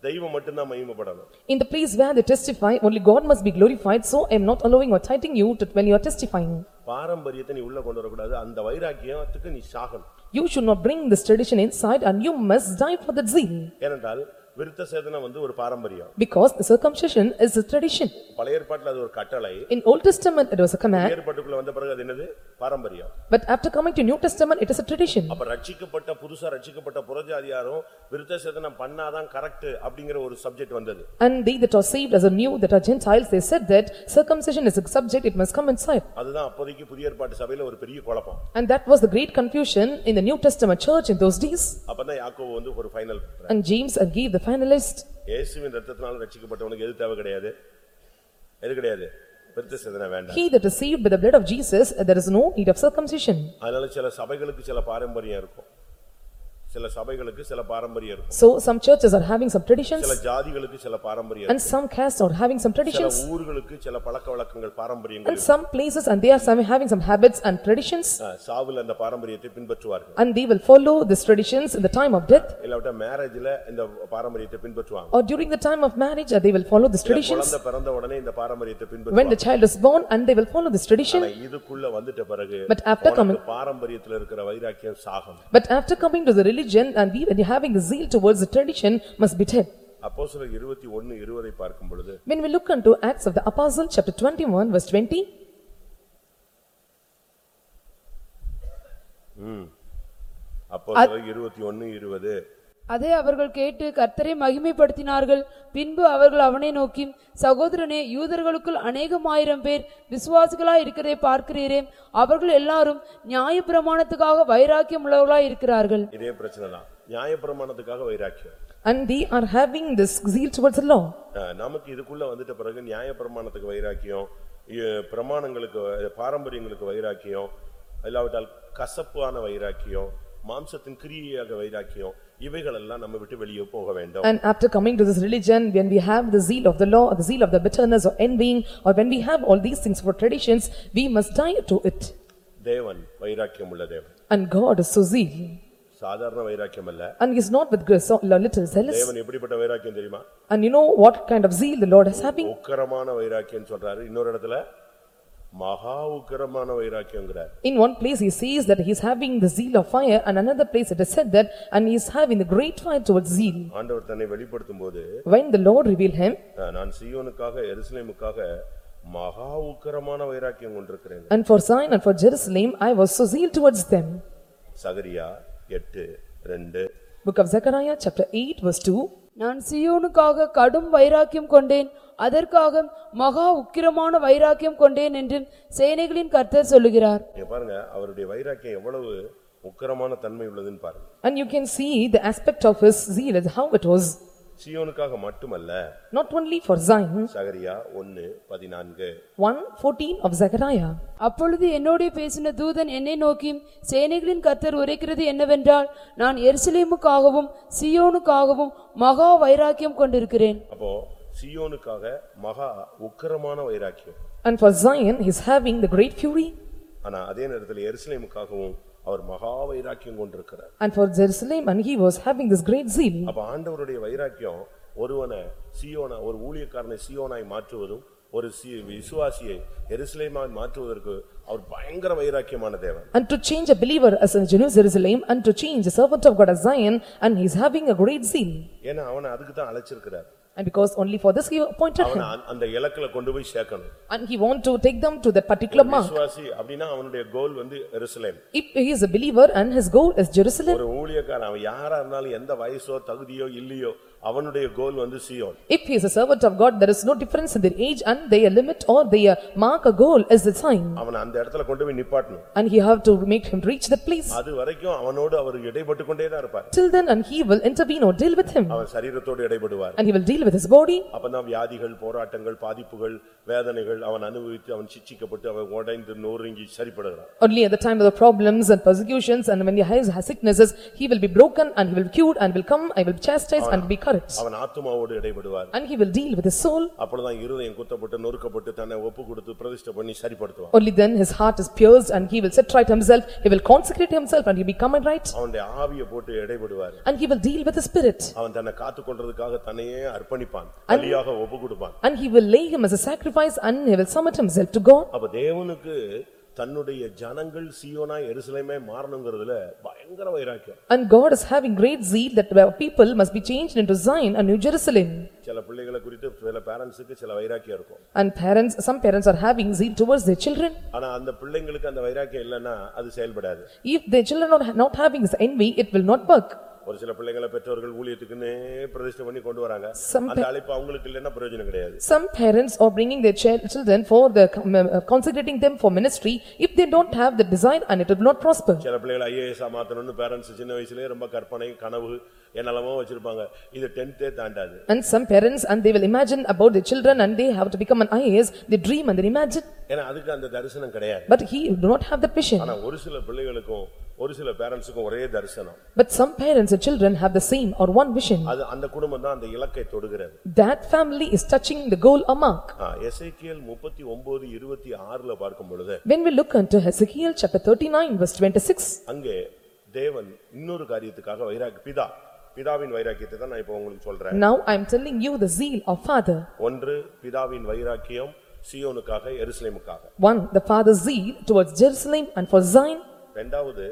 தெய்வம் மட்டும்தான் மகிமைப்படணும். In the place where they testify, only God must be glorified, so I am not allowing or tightening you to when you are testifying. பாரம்பரியத்தை நீ உள்ள கொண்டு வரக்கூடாது. அந்த வைராக்கியத்துக்கு நீ சாகணும். You should not bring this tradition inside and you must die for that zeal. ஏனென்றால் விருத்த சேதனம் வந்து ஒரு பாரம்பரியம் Because the circumcision is a tradition. பழைய ஏற்பாட்டுல அது ஒரு கட்டளை In Old Testament, it was a command, ஏற்பாட்டுக்குள்ள வந்த பிறகு அது என்னது பாரம்பரியம் but after coming to New Testament, it is a tradition. அப்ப ரட்சிக்கப்பட்ட புதுசா ரட்சிக்கப்பட்ட புறஜாதியாரும் விருத்த சேதனம் பண்ணாதான் கரெக்ட் அப்படிங்கிற ஒரு சப்ஜெக்ட் வந்தது And they that are saved as a new, that are Gentiles, they said that circumcision is a subject, it must come inside. அதுதான் அப்போதைக்கு புதிய ஏற்பாட்டு சபையில ஒரு பெரிய குழப்பம் And that was the great confusion in the New Testament church in those days. அப்பதான் யாக்கோபு வந்து ஒரு final And James uh, gave the finalist, இயேசுவின் ரத்தத்தினால ரட்சிக்கப்பட்டவனுக்கு எது தேவை கிடையாது எது கிடையாது விருத்த சேதனம் வேண்டாம் he that is saved by the blood of Jesus, uh, there is no need of circumcision. அதனால சில சபைகளுக்கு சில பாரம்பரியம் இருக்கும் சில சபைகளுக்கு சில பாரம்பரியம் இருக்கும் So some churches are having some traditions சில ஜாதிகளுக்கு சில பாரம்பரியம் and some castes are having some சில traditions ஊர்களுக்கு சில பழக்க வழக்கங்கள் பாரம்பரியங்கள் and some places and they are some having some habits and traditions ஆ, சாவுல அந்த பாரம்பரியத்தை பின்பற்றுவார்கள் and they will follow these traditions in the time of death இல்லாவிட்டா மேரேஜ்ல இந்த பாரம்பரியத்தை பின்பற்றுவாங்க or during the time of marriage uh, they will follow these இல்ல traditions குழந்தை பிறந்த உடனே இந்த பாரம்பரியத்தை when the பின்பற்றுவாங்க child is born and they will follow this tradition ஆனா இதுக்குள்ள வந்துட்ட பிறகு But after உனக்கு coming- பாரம்பரியத்துல இருக்கிற வைராக்கியம் சாகும் but after coming to the religion and we when you having the zeal towards the tradition must be dead அப்போஸ்தலர் இருபத்தி ஒன்னு இருவரை பார்க்கும் பொழுது when we look unto acts of the apostle chapter 21 verse 20 அப்போஸ்தலர் இருபத்தி ஒன்னு இருபது அதை அவர்கள் கேட்டு கர்த்தரை மகிமைப்படுத்தினார்கள். பின்பு அவர்கள் அவனை நோக்கி சகோதரனே யூதர்களுக்குள் அநேகமாயிரம் பேர் விசுவாசிகளாய் இருக்கிறதை பார்க்கிறீரே. அவர்கள் எல்லாரும் நியாயப்பிரமாணத்துக்காக வைராக்கியம் உள்ளவர்களாய் இருக்கிறார்கள். இதே பிரச்சனை தான். நியாயப்பிரமாணத்துக்காக வைராக்கியம். And they are having this zeal towards the law. அஹ், நமக்கு இதுக்குள்ள வந்துட்ட பிறகு நியாயப்பிரமாணத்துக்கு வைராக்கியம் இ- பிரமாணங்களுக்கு வ- பாரம்பரியங்களுக்கு வைராக்கியம் இல்லாவிட்டால் கசப்பான வைராக்கியம் மாம்சத்தின் கிரியையாக வைராக்கியம் இவைகள் எல்லாம் நம்ம விட்டு வெளியே போக வேண்டும் And after coming to this religion, when we have the zeal of the law, or the zeal of the bitterness or envying, or when we have all these things for traditions, we must die to it. தேவன் வைராக்கியம் உள்ள தேவன் And God is so zeal, சாதாரண வைராக்கியம் அல்ல and he is not with grace or little zealous. தேவன் எப்படிப்பட்ட வைராக்கியம் தெரியுமா And you know what kind of zeal the Lord is having? உக்கரமான வைராக்கியம் சொல்றாரு இன்னொரு இடத்துல மகா உக்கரமான வைராக்கியங்கிறார் In one place he says that he is having the zeal of fire, and another place it is said that, and he is having the great fire towards zeal. ஆண்டவர் தன்னை வெளிப்படுத்தும் போது When the Lord revealed him, அஹ், நான் சீயோனுக்காக எருசலேமுக்காக மகா உக்கரமான வைராக்கியம் கொண்டிருக்கிறேன் and for Zion and for Jerusalem, I was so zeal towards them. சகரியா எட்டு ரெண்டு Book of Zechariah, chapter 8, verse 2. நான் சியோனுக்காக கடும் வைராக்கியம் கொண்டேன் அதற்காக மகா உக்கிரமான வைராக்கியம் கொண்டேன் என்று சேனைகளின் கர்த்தர் சொல்லுகிறார். இங்க பாருங்க அவருடைய வைராக்கியம் எவ்வளவு உக்கரமான தன்மை உள்ளதுன்னு பாருங்க. And you can see the aspect of his zeal as how it was, சீயோனுக்காக மட்டுமல்ல not only for Zion, சகரியா ஒன்னு பதினான்கு. 1:14 of Zechariah. அப்பொழுது என்னோடே பேசின தூதன் என்னை நோக்கி சேனைகளின் கர்த்தர் உரைக்கிறது என்னவென்றால் நான் எருசலேமுக்காகவும் சியோனுக்காகவும் மகா வைராக்கியம் கொண்டிருக்கிறேன். அப்போ சீயோனுக்காக மகா உக்கிரமான வைராக்கியம். And for Zion, he is having the great fury, ஆனா அதே நேரத்தில் எருசலேமுக்காகவும் அவர் மகா வைராக்கியம் கொண்டிருக்கிறார். And for Jerusalem, and he was having this great zeal. அப்ப ஆண்டவருடைய வைராக்கியம் ஒருவனை சீயோனா ஒரு ஊழியக்காரனை சீயோனாய் மாற்றுவதும் ஒரு சி- விசுவாசியை எருசலேமாய் மாற்றுவதற்கு அவர் பயங்கர வைராக்கியமான தேவன். And to change a believer as in Jerusalem, and to change a servant of God as Zion, and he is having a great zeal. ஏன்னா அவனை அதுக்கு தான் அழைச்சிருக்கிறார். And because only for this he appointed அவனை him. அந்த- அந்த இலக்குல கொண்டு போய் சேர்க்கணும் And he want to take them to that particular mark. விசுவாசி அப்படின்னா அவனுடைய கோல் வந்து எருசலேம் If he is a believer and his goal is Jerusalem, ஒரு ஊழியக்காரன் அவன் யாரா இருந்தாலும் எந்த வயசோ தகுதியோ இல்லையோ அவனுடைய கோல் வந்து Zion If he is a servant of God, there is no difference in their age and their limit or their mark a goal is the Zion. அவன் அந்த இடத்துல கொண்டு போய் நிப்பாட்டணும் And he have to make him reach the place. அது வரைக்கும் அவனோடு அவர் இடைப்பட்டு கொண்டே தான் இருப்பார் Till then, and he will intervene or deal with him. அவன் சரீரத்தோடு இடைப்படுவார் And he will deal with his body. அப்பதான் வியாதிகள் போராட்டங்கள் பாதிப்புகள் வேதனைகள் அவன் அனுபவித்து அவன் சிச்சிக்கப்பட்டு அவன் உடைந்து நொறுங்கி சரிப்படுகிறான் Only at the time of the problems and persecutions and when he has sicknesses, he will be broken and he will be cured and will come, I will chastise and be correct. அவன் ஆத்துமாவோடு இடைப்படுவார் And he will deal with his soul. அப்பொழுதுதான் இருதயம் குத்தப்பட்டு நொறுக்கப்பட்டு தன்னை ஒப்பு கொடுத்து பிரதிஷ்டை பண்ணி சரிப்படுத்துவான் Only then his heart is pierced and he will set right himself, he will consecrate himself and he become it right. அவனுடைய ஆவியை போட்டு இடைப்படுவார் And he will deal with the spirit. அவன் தன்னை காத்துக்கொள்றதுக்காக தன்னையே அர்ப்பணிப்பான் பலியாக ஒப்பு கொடுப்பான் And he will lay him as a sacrifice and he will submit himself to God. அப்ப தேவனுக்கு தன்னுடைய ஜனங்கள் சீயோனா எருசலேமே மாறணுங்கிறதுல பயங்கர வைராக்கியம் And God is having great zeal that our people must be changed into Zion and New Jerusalem. சில பிள்ளைகளை குறித்து சில பேரண்ட்ஸுக்கு சில வைராக்கியம் இருக்கும் And parents, some parents are having zeal towards their children. ஆனா அந்த பிள்ளைங்களுக்கு அந்த வைராக்கியம் இல்லைன்னா அது செயல்படாது If their children are not having this envy, it will not work. ஒரு சில பிள்ளைங்களை பெற்றோர்கள் ஊழியத்துக்குன்னே பிரதிஷ்டை பண்ணி கொண்டு வராங்க Some அந்த அழைப்பு அவங்களுக்கு இல்லைன்னா பிரயோஜனம் கிடையாது Some parents are bringing their chil- children for the uh, consecrating them for ministry. If they don't have the desire and it will not prosper. சில பிள்ளைகளை ஐஏஎஸ் மாத்தணும்னு பேரண்ட்ஸ் சின்ன வயசுலயே ரொம்ப கற்பனை கனவு என்னெல்லாமோ வச்சிருப்பாங்க இது டென்த்தே தாண்டாது And some parents and they will imagine about their children and they have to become an IAS, they dream and they imagine. ஏன்னா அதுக்கு அந்த தரிசனம் கிடையாது But he do not have that vision. ஆனா ஒரு சில பிள்ளைகளுக்கும் ஒரு சில பேரண்ட்ஸுக்கும் ஒரே தரிசனம் But some parents and children have the same or one vision. அது அந்த குடும்பம் தான் அந்த இலக்கை தொடுகிறது That family is touching the goal or mark. ஆ, எசேக்கியேல் முப்பத்தி ஒன்பது இருபத்தி ஆறுல பார்க்கும் பொழுது When we look unto Hezekiel chapter thirty-nine verse twenty-six, அங்கே தேவன் இன்னொரு காரியத்துக்காக வைராக்கி பிதா பிதாவின் வைராக்கியத்தை தான் நான் இப்ப உங்களுக்கு சொல்றேன் now I am telling you the zeal of father. ஒன்று பிதாவின் வைராக்கியம் சியோனுக்காக எருசலேமுக்காக One, the father's zeal towards Jerusalem and for Zion. இரண்டாவது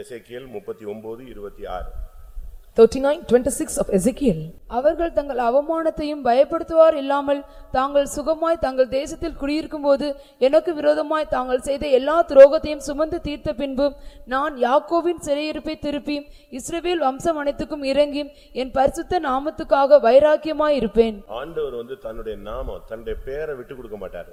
எசேக்கியேல் முப்பத்தி ஒன்பது இருபத்தி ஆறு. Thirty-nine twenty-six of Ezekiel. அவர்கள் தங்கள் அவமானத்தையும் பயப்படுத்துவார் இல்லாமல் தாங்கள் சுகமாய் தங்கள் தேசத்தில் குடியிருக்கும்போது எனக்கு விரோதமாய் தாங்கள் செய்த எல்லா துரோகத்தையும் சுமந்து தீர்த்த பின்பு நான் யாக்கோவின் சிறையிருப்பை திருப்பி இஸ்ரவேல் வம்சம் அனைத்துக்கும் இறங்கி என் பரிசுத்த நாமத்துக்காக வைராக்கியமாய் இருப்பேன். ஆண்டவர் வந்து தன்னுடைய நாமம் தன்னுடைய பேரை விட்டு கொடுக்க மாட்டாரு.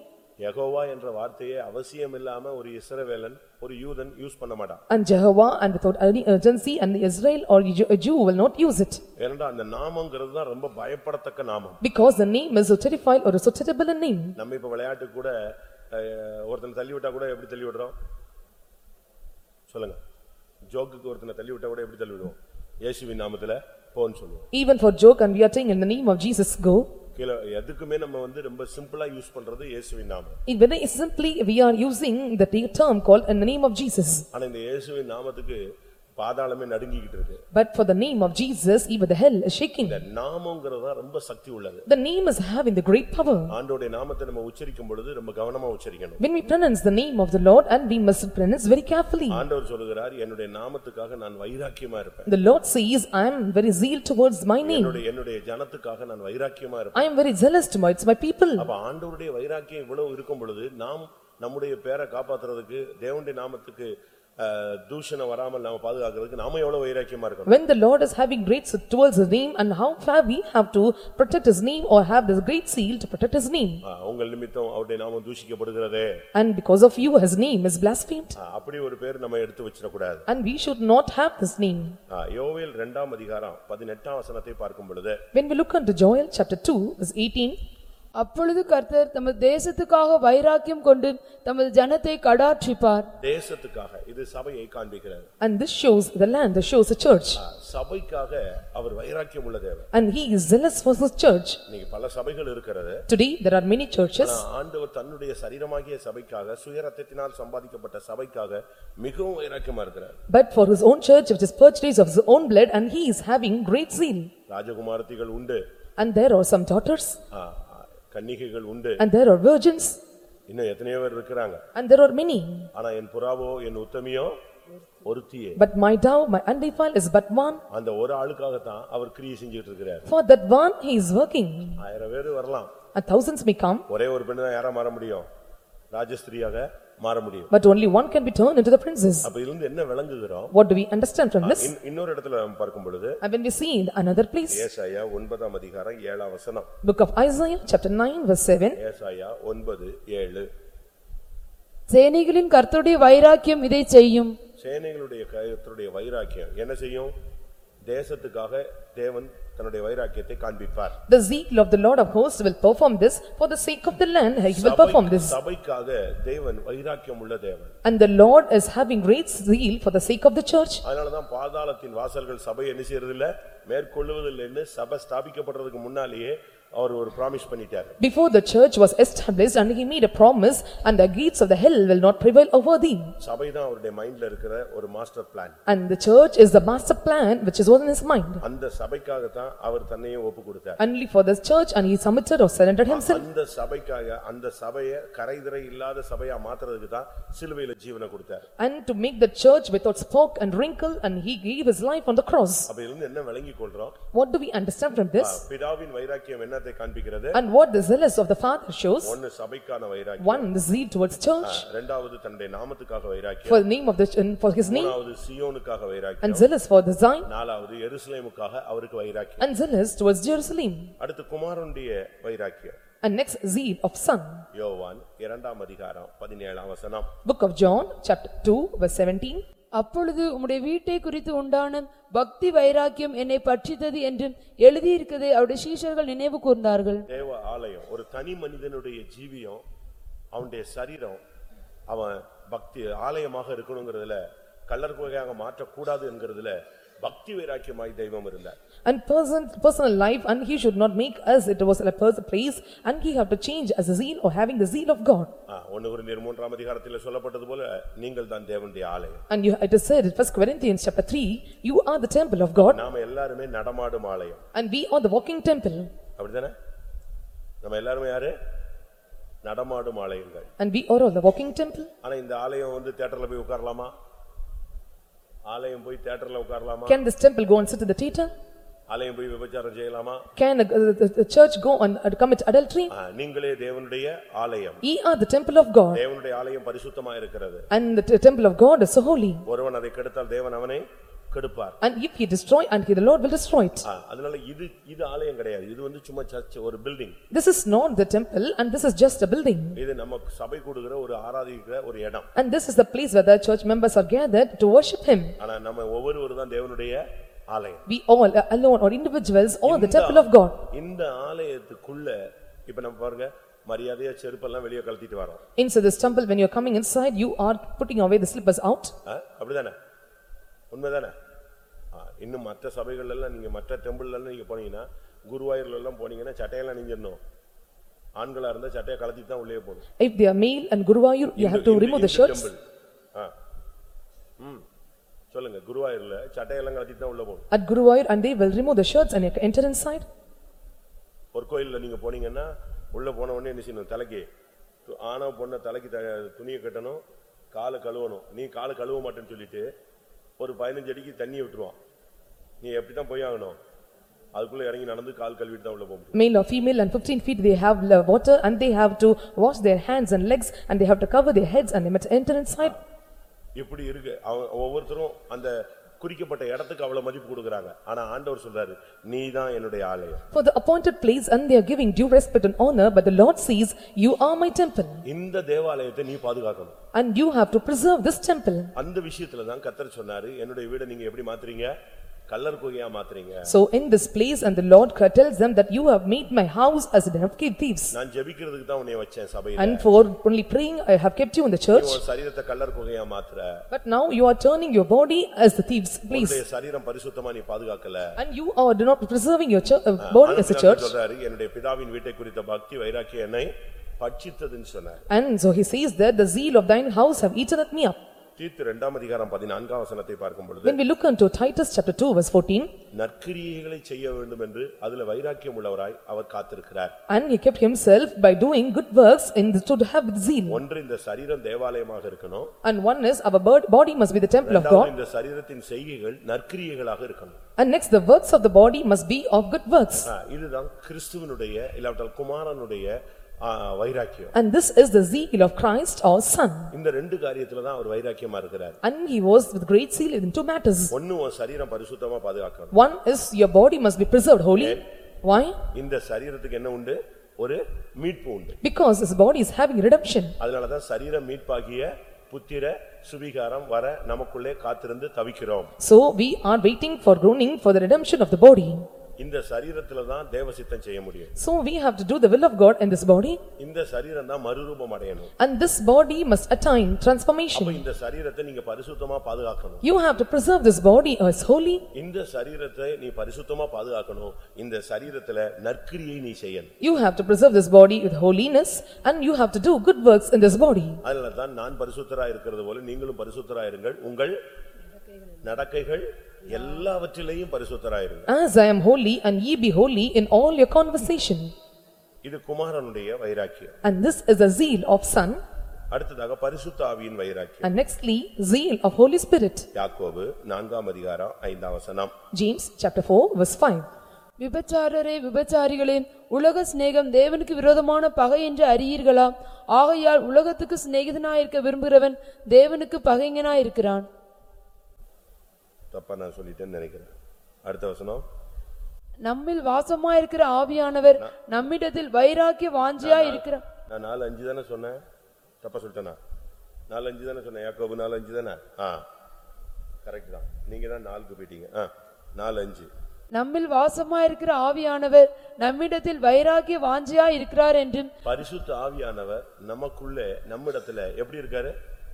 யெகோவா என்ற வார்த்தையை அவசியம் இல்லாம ஒரு இஸ்ரவேலன் ஒரு யூதன் யூஸ் பண்ண மாட்டான் And Jehovah and without any urgency and Israel or a Jew will not use it. ஏனென்றா அந்த நாமங்கிறது தான் ரொம்ப பயப்படத்தக்க நாமம் Because the name is so terrified or so terrible a name. நம்ம இப்ப விளையாட்டுக்கு கூட அஹ், ஒருத்தனை தள்ளி விட்டா கூட எப்படி தள்ளி விடுறோம் சொல்லுங்க ஜோக்குக்கு ஒருத்தனை தள்ளி விட்டா கூட எப்படி தள்ளி விடுவோம் இயேசுவின் நாமத்துல போன்னு சொல்லுவோம் Even for joke and we are saying in the name of Jesus, go. கீழே எதுக்குமே நம்ம வந்து ரொம்ப சிம்பிளா யூஸ் பண்றது இயேசுவின் நாமம் In Very simply, we are using the term called in the name of Jesus. ஆனா இந்த இயேசுவின் நாமத்துக்கு பாதாளமே நடுங்கிக்கிட்டு இருக்கு But for the name of Jesus, even the hell is shaking. இந்த நாமங்கிறது தான் ரொம்ப சக்தி உள்ளது The name is having the great power. ஆண்டோடைய நாமத்தை நம்ம உச்சரிக்கும் பொழுது ரொம்ப கவனமா உச்சரிக்கணும் When we pronounce the name of the Lord and we must pronounce very carefully. ஆண்டவர் சொல்லுகிறார் என்னுடைய நாமத்துக்காக நான் வைராக்கியமா இருப்பேன் The Lord says, I am very zeal towards my name. என்னுடைய என்னுடைய ஜனத்துக்காக நான் வைராக்கியமா இருப்பேன் I am very zealous towards my people. அப்ப ஆண்டவருடைய வைராக்கியம் இவ்வளவு இருக்கும் பொழுது நாம் நம்முடைய பேரை காப்பாத்துறதுக்கு தேவனுடைய நாமத்துக்கு அஹ், வராமல் நாம பாதுகாக்கிறதுக்கு நாம எவ்வளவு வைராக்கியமா When the Lord is having great zeal towards his name and how far we have to protect his name or have this great zeal to protect his name. உங்கள் நிமித்தம் அவருடைய நாமம் தூஷிக்கப்படுகிறதே And because of you, his name is blasphemed அப்படி ஒரு பேர் நம்ம எடுத்து வச்சிடக்கூடாது and we should not have this name. ஆ, யோவேல் இரண்டாம் அதிகாரம் பதினெட்டாம் வசனத்தை பார்க்கும் பொழுது When we look unto Joel chapter 2 verse 18, அப்பொழுது கர்த்தர் தமது தேசத்துக்காக வைராக்கியம் கொண்டு தமது ஜனத்தை கடாட்சிப்பார் தேசத்துக்காக இது சபையை காண்பிக்கிறது and this shows the land, this shows the church. அஹ், சபைக்காக அவர் வைராக்கியம் உள்ள தேவன் And he is zealous for his church. இன்னைக்கு பல சபைகள் இருக்கிறது Today, there are many churches, ஆனா, ஆண்டவர் தன்னுடைய சரீரமாகிய சபைக்காக சுயரத்தத்தினால் சம்பாதிக்கப்பட்ட சபைக்காக மிகவும் வைராக்கியமா இருக்கிறார் but for his own church, which is purchased of his own blood, and he is having great zeal. ராஜகுமாரத்திகள் உண்டு And there are some daughters, ஆ, ஆ, கன்னிகைகள் உண்டு. And there are virgins, இன்னும் எத்தனையோ பேர் இருக்கிறாங்க. And there are many. ஆனா என் புறாவோ என் உத்தமியோ ஒருத்தியே. But my dove, my undefiled is but one. அந்த ஒரு ஆளுக்காகத்தான் அவர் கிரியை செஞ்சுட்டு இருக்கிறார். For that one, he is working. ஆயிரம் பேர் வரலாம். And thousands may come, ஒரே ஒரு பெண்ணு தான் யாரா மாற முடியும்? ராஜஸ்திரியாக மாற முடியும் but only one can be turned into the princess. அப்ப இருந்து என்ன விளங்குகிறோம் What do we understand from this? இன்- இன்னொரு இடத்துல நாம் பார்க்கும் பொழுது And when we see in another place, ஏசாயா ஒன்பதாம் அதிகாரம் ஏழாம் வசனம் book of Isaiah, chapter 9, verse 7, ஏசாயா ஒன்பது ஏழு சேனைகளின் கர்த்தருடைய வைராக்கியம் இதை செய்யும் சேனைகளுடைய கயத்துடைய வைராக்கியம் என்ன செய்யும் தேசத்துக்காக தேவன் தன்னுடைய வைராக்கியத்தை காண்பிப்பார் The zeal of the Lord of hosts will perform this, for the sake of the land, he will perform this. சபைக்காக தேவன் வைராக்கியம் உள்ள தேவன் And the Lord is having great zeal for the sake of the church. அதனாலதான் பாதாளத்தின் வாசல்கள் சபை என்ன செய்யறதில்ல மேற்கொள்ளுவதில்லைன்னு சபை ஸ்தாபிக்கப்படுறதுக்கு முன்னாலேயே அவர் ஒரு ப்ராமிஸ் பண்ணிட்டார் Before the church was established and he made a promise, and the gates of the hell will not prevail over thee. சபைதான் அவருடைய மைண்ட்ல இருக்கிற ஒரு master plan And the church is the master plan which is within his mind. அந்த சபைக்காகத்தான் அவர் தன்னையே ஒப்பு கொடுத்தார் Only for this church and he submitted or surrendered himself. அந்த சபைக்காக அந்த சபையை கரைதிரை இல்லாத சபையா மாத்துறதுக்கு தான் சிலுவையில ஜீவனை கொடுத்தார் And to make the church without spoke and wrinkle and he gave his life on the cross. அப்ப இருந்து என்ன விளங்கி கொள்றோம் What do we understand from this? பிதாவின் வைராக்கியம் என்ன என்னத்தை காண்பிக்கிறது And what the zealous of the father shows, ஒன்னு சபைக்கான வைராக்கியம் one the zeal towards church, இரண்டாவது தன்னுடைய நாமத்துக்காக வைராக்கியம் for the name of the, and for his name, மூணாவது சியோனுக்காக வைராக்கியம் and zealous for the Zion, நாலாவது எருசலேமுக்காக அவருக்கு வைராக்கியம் and zealous towards Jerusalem. அடுத்து குமாரனுடைய வைராக்கியம் And next zeal of son. யோவான் இரண்டாம் அதிகாரம் பதினேழாம் வசனம் Book of John, chapter two, verse seventeen. அப்பொழுது உம்முடைய வீட்டை குறித்து உண்டான பக்தி வைராக்கியம் என்னை பற்றித்தது என்று எழுதியிருக்கதை அவருடைய சீஷர்கள் நினைவு கூர்ந்தார்கள். தேவ ஆலயம் ஒரு தனி மனிதனுடைய ஜீவியம் அவனுடைய சரீரம் அவன் பக்தி ஆலயமாக இருக்கணுங்கிறதுல கல்லர் கோகையாக மாற்றக்கூடாது என்கிறதுல பக்தி வைராக்கியமாய் தெய்வம் இருந்தார் And person, personal life, and he should not make us, it was a person place, and he have to change as a zeal or having the zeal of God. ஒன்னு ஒரு மூன்றாம் அதிகாரத்தில் சொல்லப்பட்டது போல நீங்கள் தான் தேவனுடைய ஆலயம் And you, it is said in first Corinthians chapter three, you are the temple of God, நாம எல்லாருமே நடமாடும் ஆலயம் and we are the walking temple. அப்படிதானே நம்ம எல்லாருமே யாரு நடமாடும் ஆலயங்கள் And we are all the walking temple. ஆனா இந்த ஆலயம் வந்து தியேட்டர்ல போய் உட்காரலாமா ஆலயம் போய் தியேட்டர்ல உட்காரலாமா Can this temple go and sit in the theatre? ஆலயம் போய் விபச்சாரம் செய்யலாமா Can uh, the the church go and uh, commit adultery? ஆ, நீங்களே தேவனுடைய ஆலயம் Ye are the temple of God, தேவனுடைய ஆலயம் பரிசுத்தமா இருக்கிறது and the t- temple of God is so holy. ஒருவன் அதை கெடுத்தால் தேவன் அவனை கெடுப்பார் And if he destroy, and he the Lord will destroy it. ஆ, அதனால இது இது ஆலயம் கிடையாது இது வந்து சும்மா சர்ச் ஒரு building This is not the temple, and this is just a building. இது நம்ம சபை கூடுகிற ஒரு ஆராதிக்கிற ஒரு இடம் And this is the place where the church members are gathered to worship him. ஆனா நம்ம ஒவ்வொருவரும் தான் தேவனுடைய ஆலயம் We all uh, alone or individuals are the temple of God. இந்த ஆலயத்துக்குள்ள இப்ப நம்ம பாருங்க மரியாதையா செருப்பெல்லாம் வெளியே கழட்டிட்டு வரோம் Inside this temple, when you are coming inside, you are putting away the slippers out. ஆ, அப்படிதானே உண்மைதானே? இன்னும் மற்ற சபைகள்ல எல்லாம் நீங்க மற்ற டெம்பிள்ல எல்லாம் நீங்க போனீங்கன்னா குருவாயூர்ல எல்லாம் போனீங்கன்னா சட்டையெல்லாம் நீஞ்சிடணும் ஆண்களா இருந்தா சட்டையை கழட்டிட்டு தான் உள்ளே போகணும். If they are male and Guruvayur, you have to remove the shirts. ம். சொல்லுங்க குருவாயூர்ல சட்டையெல்லாம் கழட்டிட்டு தான் உள்ள போகணும். At Guruvayur, and they will remove the shirts and enter inside. ஒரு கோயில்ல நீங்க போனீங்கன்னா உள்ள போன உடனே என்ன செய்யணும்? தலைக்கு து- ஆணா பொண்ண தலைக்கு துணியை கட்டணும் காலை கழுவணும். நீ காலை கழுவ மாட்டேன்னு சொல்லிட்டு ஒரு பதினஞ்சு அடிக்கு தண்ணியை விட்டுருவான் நீ எப்படிதான் போய் ஆகணும் அதுக்குள்ள இறங்கி நடந்து கால் கழுவிட்டு தான் உள்ள போக முடியும் Male or female and fifteen feet, they have uh, water and they have to wash their hands and legs and they have to cover their heads and they must enter inside. இப்படி இருக்கு அவன் ஒவ்வொருத்தரும் அந்த குறிக்கப்பட்ட இடத்துக்கு அவ்வளவு மதிப்பு கொடுக்கறாங்க ஆனா ஆண்டவர் சொல்றாரு நீ தான் என்னுடைய ஆலயம் For the appointed place and they are giving due respect and honor, but the Lord says, "You are my temple." இந்த தேவாலயத்தை நீ பாதுகாக்கணும் And you have to preserve this temple. அந்த விஷயத்துல தான் கத்தர் சொன்னாரு என்னுடைய வீடை நீங்க எப்படி மாத்துறீங்க Kallar குகையா மாத்துறீங்க So in this place and the Lord tells them that you have made my house as a den of thieves. நான் ஜெபிக்கிறதுக்கு தான் உன்னை வச்சேன் சபையில And for only praying I have kept you in the church. உன் சரீரத்தை கல்லர் குகையா மாத்துற But now you are turning your body as the thieves place. உன்னுடைய சரீரம் பரிசுத்தமா நீ பாதுகாக்கல And you are not preserving your chur- uh, body as a ஆனந்தநாதர் church. சொல்றாரு என்னுடைய பிதாவின் வீட்டை குறித்த பக்தி வைராக்கியம் என்னை பட்சித்ததுன்னு சொன்னார் And so he says that the zeal of thine house have eaten at me up. தீத்து இரண்டாம் அதிகாரம் பதினான்காம் வசனத்தை பார்க்கும் பொழுது When we look unto Titus chapter two verse fourteen, நற்கிரியைகளை செய்ய வேண்டும் என்று அதுல வைராக்கியம் உள்ளவராய் அவர் காத்திருக்கிறார் and he kept himself by doing good works in the, to have zeal. ஒன்று இந்த சரீரம் தேவாலயமாக இருக்கணும் And one is our bird- body must be the temple of இரண்டாவது God. இந்த சரீரத்தின் செய்கைகள் நற்கிரியைகளாக இருக்கணும் And next the works of the body must be of good works. ஆ, இதுதான் கிறிஸ்துவனுடைய இல்லாவிட்டால் குமாரனுடைய வைராக்கியம் And this is the zeal of Christ our son. இந்த ரெண்டு காரியத்துல தான் அவர் வைராக்கியமா இருக்கிறார் And he was with great zeal in two matters. ஒன்னு உன் சரீரம் பரிசுத்தமா பாதுகாக்கணும் One is your body must be preserved holy. Why? இந்த சரீரத்துக்கு என்ன உண்டு ஒரு மீட்பு உண்டு Because his body is having redemption. அதனாலதான் சரீரம் மீட்பாகிய புத்திர சுவிகாரம் வர நமக்குள்ளே காத்திருந்து தவிக்கிறோம் So we are waiting for groaning for the redemption of the body. இந்த சரீரத்துல தான் தேவசித்தம் செய்ய முடியும் So we have to do the will of God in this body. இந்த சரீரம் தான் மறுரூபம் அடையணும் And this body must attain அப்ப transformation. இந்த சரீரத்தை நீங்க பரிசுத்தமா பாதுகாக்கணும் You have to preserve this body as holy. இந்த சரீரத்தை நீ பரிசுத்தமா பாதுகாக்கணும் இந்த சரீரத்துல நற்கிரியை நீ செய்யணும் You have to preserve this body with holiness and you have to do good works in this body. அதனால தான் நான் பரிசுத்தரா இருக்கிறது போல நீங்களும் பரிசுத்தரா இருங்கள் உங்கள் நடக்கைகள் எல்லாவற்றிலேயும் பரிசுத்தரா இருங்க As I am holy and ye be holy in all your conversation. இது குமாரனுடைய வைராக்கியம். And this is the zeal of son. அடுத்ததாக பரிசுத்த ஆவியின் வைராக்கியம். And nextly zeal of Holy Spirit. யாக்கோபு நான்காம் அதிகாரம் ஐந்தாம் வசனம். James chapter 4 verse 5. விபச்சாரரே விபச்சாரிகளே உலக சிநேகம் தேவனுக்கு விரோதமான பகை என்று அறியீர்களா? ஆகையால் உலகத்துக்கு சிநேகிதனாயிருக்க விரும்புகிறவன் தேவனுக்கு பகைஞனாயிருக்கிறான். தப்பா நான் சொல்லிட்டேன்னு நினைக்கிறேன். அடுத்த வசனம். நம்மில் வாசமாயிருக்கிற ஆவியானவர் நம்மிடத்தில் வைராக்கிய வாஞ்சியா இருக்கிறார் நான் நாலு அஞ்சு தானே சொன்னேன். தப்பா சொல்லிட்டேனா? நாலு அஞ்சு தானே சொன்னேன். யாக்கோபு நாலு அஞ்சு தானே? ஆ. கரெக்ட் தான். நீங்க தான் நாலுக்கு போயிட்டீங்க. ஆ. நாலு அஞ்சு. நம்மில் வாசமாயிருக்கிற ஆவியானவர் நம்மிடத்தில் வைராக்கிய வாஞ்சியா இருக்கிறார் என்றும் பரிசுத்த ஆவியானவர் நமக்குள்ளே நம்மிடத்துல எப்படி இருக்காரு?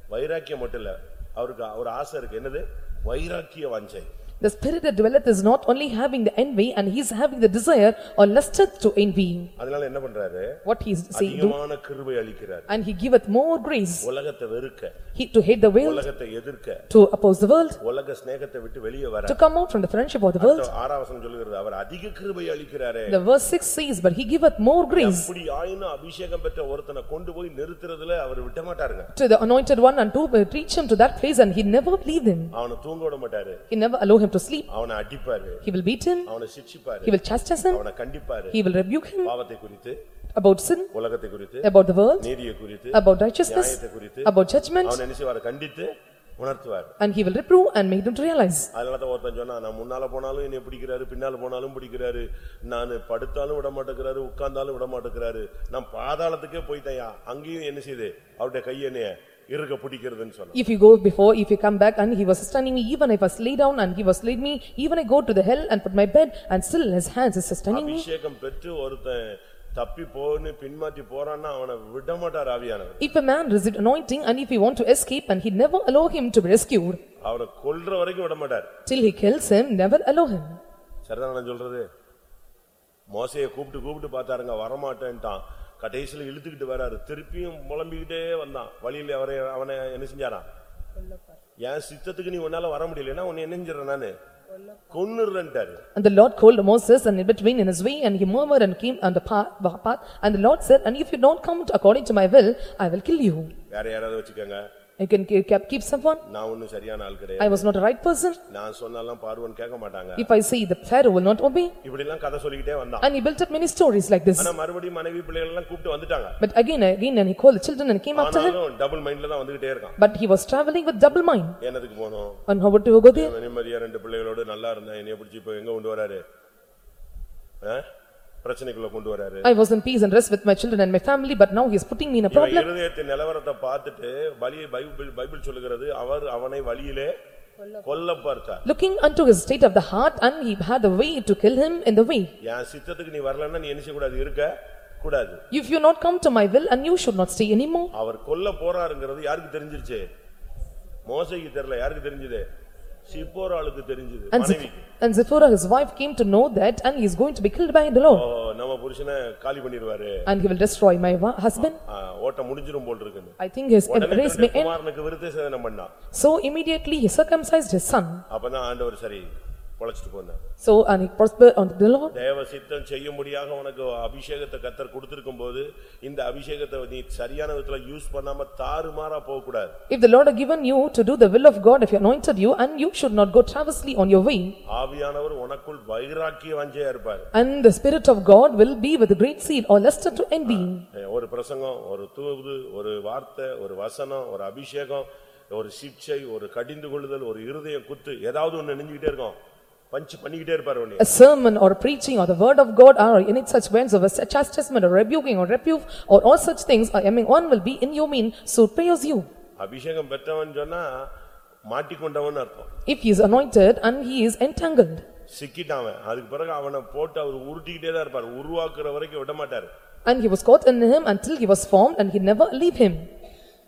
வைராக்கியம் மட்டும் இல்ல. அவருக்கு ஒரு ஆசை இருக்கு. என்னது? வைராக்கிய வாஞ்சை. The spirit that dwelleth is not only having the envy and he is having the desire or lusteth to envy. அதனால என்ன பண்றாரு What he is saying, do, அதிகமான கிருபை அளிக்கிறார் and he giveth more grace, உலகத்தை வெறுக்க he to hate the world, உலகத்தை எதிர்க்க to oppose the world, உலக சிநேகத்தை விட்டு வெளியே வர to come out from the friendship of the world. ஆறாம் வசனம் சொல்லுகிறது அவர் அதிக கிருபை அளிக்கிறாரே The verse six says, but he giveth more grace அப்படி ஆயினும் அபிஷேகம் பெற்ற ஒருத்தனை கொண்டு போய் நிறுத்துறதுல அவர் விட மாட்டாருங்க to the anointed one and to reach him to that place and he never leave him. அவனை தூங்க விட மாட்டாரு He never allow him to sleep. அவனை அடிப்பாரு. He will beat him, அவனை சிட்சிப்பாரு he will chastise him, அவனை கண்டிப்பாரு. He will rebuke him பாவத்தை குறித்து about sin, உலகத்தை குறித்து about the world, நீதியை குறித்து about righteousness, நியாயத்தை குறித்து about judgment, அவனை என்ன செய்வாரு கண்டித்து உணர்த்துவார். And he will reprove and make them to realize. அதனாலதான் ஒருத்தன் சொன்னா நான் முன்னால போனாலும் என்னை பிடிக்கிறாரு பின்னால போனாலும் பிடிக்கிறாரு. நான் படுத்தாலும் விட மாட்டேங்கிறாரு உட்கார்ந்தாலும் விட மாட்டேங்கிறாரு. நான் பாதாளத்துக்கே போயிட்டேயா அங்கேயும் என்ன செய்யுது அவருடைய கை என்னைய இருக்க பிடிக்கிறதுன்னு சொன்ன If you go before, if you come back and he was sustaining me, even if I lay down and he was laid me, even I go to the hell and put my bed and still his hands is sustaining me. அபிஷேகம் பெற்று ஒருத்தன் தப்பி போன்னு பின்மாற்றி போறான்னா அவனை விட மாட்டார் ஆவியானவர் If a man received anointing and if he want to escape and he never allow him to be rescued, அவனை கொல்ற வரைக்கும் விட மாட்டார் till he kills him, never allow him. சரிதான் நான் சொல்றது மோசையை கூப்பிட்டு கூப்பிட்டு பார்த்தாருங்க வரமாட்டேன்ட்டான் கடைசியில இழுத்துக்கிட்டு வராரு திருப்பியும் புலம்பிக்கிட்டே வந்தான் வழியில அவரை அவனை என்ன செஞ்சாராம் என் சித்தத்துக்கு நீ உன்னால வர முடியலன்னா உன்னை என்ன செஞ்சிடறேன் நானு And the Lord called Moses and in between in his way and he murmured and came on the path, path and the Lord said, and if you don't come according to my will, I will kill you. வேற யாராவது வச்சுக்கோங்க You can keep keep someone. நான் ஒண்ணும் சரியான ஆள் I கிடையாது was not a right person. நான் சொன்னாலாம் பார்வன் கேட்க மாட்டாங்க If I say the Pharaoh will not obey. இப்படி எல்லாம் கதை சொல்லிக்கிட்டே வந்தான் And he built up many stories like this. ஆனா மறுபடியும் மனைவி பிள்ளைகள் எல்லாம் கூப்பிட்டு வந்துட்டாங்க But again, again, and he called the children and came after him. ஆனாலும் டபுள் மைண்ட்ல தான் வந்துகிட்டே இருக்கான் But he was traveling with double mind. என்னதுக்கு போனோம் And how would you go there? நிம்மதியா ரெண்டு பிள்ளைகளோடு நல்லா இருந்தேன் என்னைய பிடிச்சி இப்ப எங்க கொண்டு வராரு ஆ? பிரச்சனைக்குள்ள கொண்டு வராரு I was in peace and rest with my children and my family, but now he is putting me in a இவன் problem. இருதயத்தின் நிலவரத்தை பார்த்துட்டு வழி பைபிள் பைபிள் சொல்லுகிறது அவர் அவனை வழியிலே கொல்ல பார்த்தார் Looking unto his state of the heart and he had a way to kill him in the way. என் சித்தத்துக்கு நீ வரலன்னா நீ என்ன செய்யக்கூடாது இருக்க கூடாது If you not come to my will and you should not stay anymore. அவர் கொல்ல போறாருங்கிறது யாருக்கு தெரிஞ்சிருச்சு மோசைக்கு தெரியல யாருக்கு தெரிஞ்சது சிப்போராளுக்கு தெரிஞ்சது And Ziph- மனைவிக்கு and Zipporah his wife came to know that and he is going to be killed by the O, Lord. நம்ம புருஷனை காலி பண்ணிடுவாரு And he will destroy my wa- husband. ஆ, ஓட்டம் முடிஞ்சிரும் போல் இருக்குன்னு I think his உடனே race தன்னுடைய may end. குமாரனுக்கு விருத்த சேதனம் பண்ணான் So immediately he circumcised his son. அப்பதான் ஆண்டவர் சரி பொழைச்சிட்டு போனார் So and he prospered unto the Lord. தேவ சித்தம் செய்யும்படியாக உனக்கு அபிஷேகத்தை கத்தர் கொடுத்திருக்கும் போது இந்த அபிஷேகத்தை நீ சரியான விதத்துல யூஸ் பண்ணாம தாறுமாறா போக கூடாது If the Lord had given you to do the will of God, if he anointed you, and you should not go travesty on your way. ஆவியானவர் உனக்குள் வைராக்கிய வஞ்சையா இருப்பார் And the spirit of God will be with a great seal or luster to envy. ஒரு பிரசங்கம் ஒரு தூது ஒரு வார்த்தை ஒரு வசனம் ஒரு அபிஷேகம் ஒரு சிக்ஷை ஒரு கடிந்து கொள்ளுதல் ஒரு இருதய குத்து ஏதாவது ஒண்ணு நெஞ்சுக்கிட்டே இருக்கும் பஞ்ச் பண்ணிக்கிட்டே இருப்பாரு உன்னை A sermon or preaching or the word of God or any such words of a chastisement or rebuking or rebuke or all such things, I mean, one will be in your mean, so praise you. அபிஷேகம் பெற்றவன் சொன்னா மாட்டிக்கொண்டவன் அர்த்தம் If he is anointed and he is entangled. சிக்கிட்டான் அதுக்கு பிறகு அவனை போட்டு அவர் உருட்டிக்கிட்டே தான் இருப்பார் உருவாக்குற வரைக்கும் விட மாட்டாரு And he was caught in him until he was formed and he never leave him.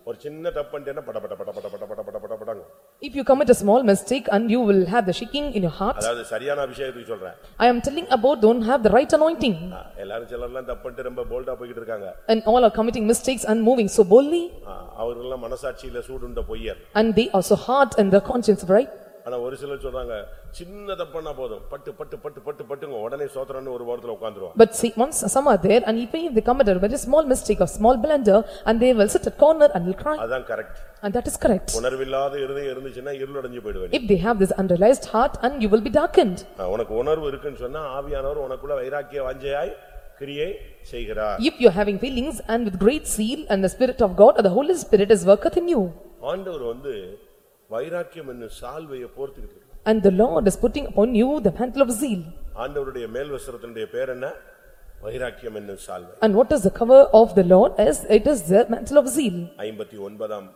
ஒரு சின்ன தப்பு பண்ணிட்டேன்னா பட பட பட பட பட பட பட பட படங்க If you commit a small mistake and you will have the shaking in your heart. அதாவது சரியான அபிஷேகத்துக்கு சொல்றேன் I am telling about don't have the right anointing. ஆ, எல்லாரும் சிலர்லாம் தப்பு பண்ணிட்டு ரொம்ப போல்டா போய்கிட்டு இருக்காங்க And all are committing mistakes and moving so boldly. ஆ, அவர்களெல்லாம் மனசாட்சியில சூடுண்ட பொய்யர் And they are so hard and their conscience right. ஆனா ஒரு சிலர் சொல்றாங்க சின்ன தப்புனா போதும் பட்டு பட்டு பட்டு பட்டு பட்டுங்க உடனே சோத்திரன்னு ஒரு வாரத்துல உட்கார்ந்துருவான் But see, once some are there and even if they committed a very small mistake or small blunder and they will sit at corner and will cry அதான் correct and that is correct. உணர்வில்லாத இருதயம் இருந்துச்சுன்னா இருளடைஞ்சு போயிடுவேன் If they have this unrealized heart and you will be darkened. உனக்கு உணர்வு இருக்குன்னு சொன்னா ஆவியானவர் உனக்குள்ள வைராக்கிய வாஞ்சையாய் கிரியை செய்கிறார் If you are having feelings and with great zeal and the spirit of God or the Holy Spirit is worketh in you. ஆண்டவர் வந்து வைராக்கியம் என்னும் சால்வையை போர்த்துக்கிட்டு இருக்கார். And the Lord is putting upon you the mantle of zeal. ஆண்டவருடைய மேல் வஸ்திரத்தினுடைய பேர் என்ன வைராக்கியம் என்னும் சால்வை And what is the cover of the Lord is, it is the mantle of zeal. ஐம்பத்தி ஒன்பதாம்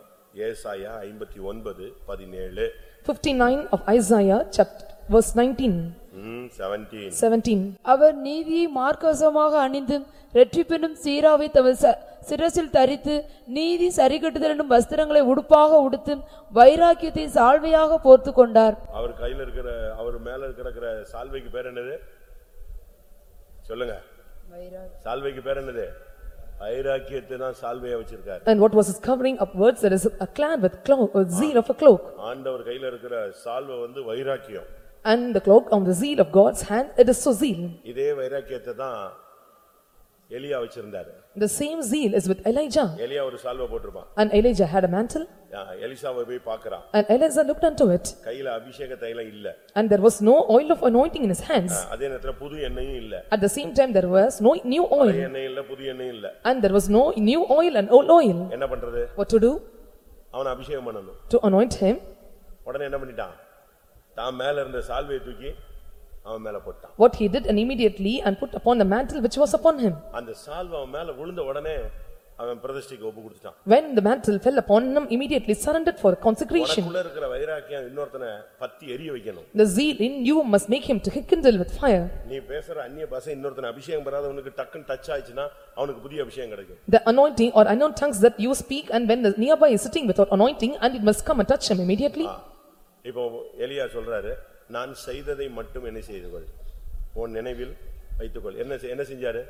ஏசாயா ஐம்பத்தி ஒன்பது பதினேழு Fifty-nine of Isaiah chapter verse nineteen, seventeen seventeen. அவர் நீதியை மார்க்கவசமாக அணிந்து ரெற்றிப்பெனும் சீராவை தமது ச- சிரசில் தரித்து நீதி சரிகட்டுதல் என்னும் வஸ்திரங்களை உடுப்பாக உடுத்து வைராக்கியத்தை சால்வையாக போர்த்துக் கொண்டார். அவர் கையில இருக்கிற அவர் மேல இருக்கிற சால்வைக்கு பேர் என்னது? சொல்லுங்க. சால்வைக்கு பேர் என்னது? வைராக்கியத்தை தான் சால்வையா வச்சிருக்காரு. And what was his covering upwards, there is a clad with cloak, with zeal of a cloak. ஆண்டவர் கையில இருக்கிற சால்வை வந்து வைராக்கியம். And the cloak on the zeal of God's hand, it is so zeal. இதே வைராக்கியத்தை தான் எலியா வச்சிருந்தாரு The same zeal is with Elijah. எலியா ஒரு சால்வை போட்டிருப்பான் And Elijah had a mantle, ஆ, எலிசாவை போய் பார்க்கறான் and Elijah looked unto it, கையில அபிஷேக தைலம் இல்ல and there was no oil of anointing in his hands. அதே நேரத்துல புது எண்ணெயும் இல்ல At the same time, there was no new oil, எண்ணெய் இல்ல புது எண்ணெயும் இல்ல and there was no new oil and old oil. என்ன பண்றது What to do? அவனை அபிஷேகம் பண்ணணும் To anoint him. உடனே என்ன பண்ணிட்டான் தான் மேல இருந்த சால்வையை தூக்கி அவன் மேல போட்டான் What he did and immediately and put upon the mantle which was upon him. அந்த சால்வை அவன் மேல விழுந்த உடனே அவன் பிரதிஷ்டைக்கு ஒப்பு கொடுத்துட்டான் When the mantle fell upon him, immediately surrendered for consecration. உனக்குள்ள இருக்கிற வைராக்கியம் இன்னொருத்தனை பத்தி எரிய வைக்கணும் The zeal in you must make him to kindle with fire. நீ பேசுற அந்நிய பாஷை இன்னொருத்தனை அபிஷேகம் பெறாதவனுக்கு டக்குன்னு டச் ஆயிடுச்சுன்னா அவனுக்கு புதிய அபிஷேகம் கிடைக்கும் The anointing or unknown tongues that you speak and when the nearby is sitting without anointing and it must come and touch him immediately. இப்போ எலியா சொல்றாரு நான் செய்ததை மட்டும் என்ன செய்து கொள். உன் நினைவில் வைத்துக்கொள். என்ன என்ன செஞ்சாரு?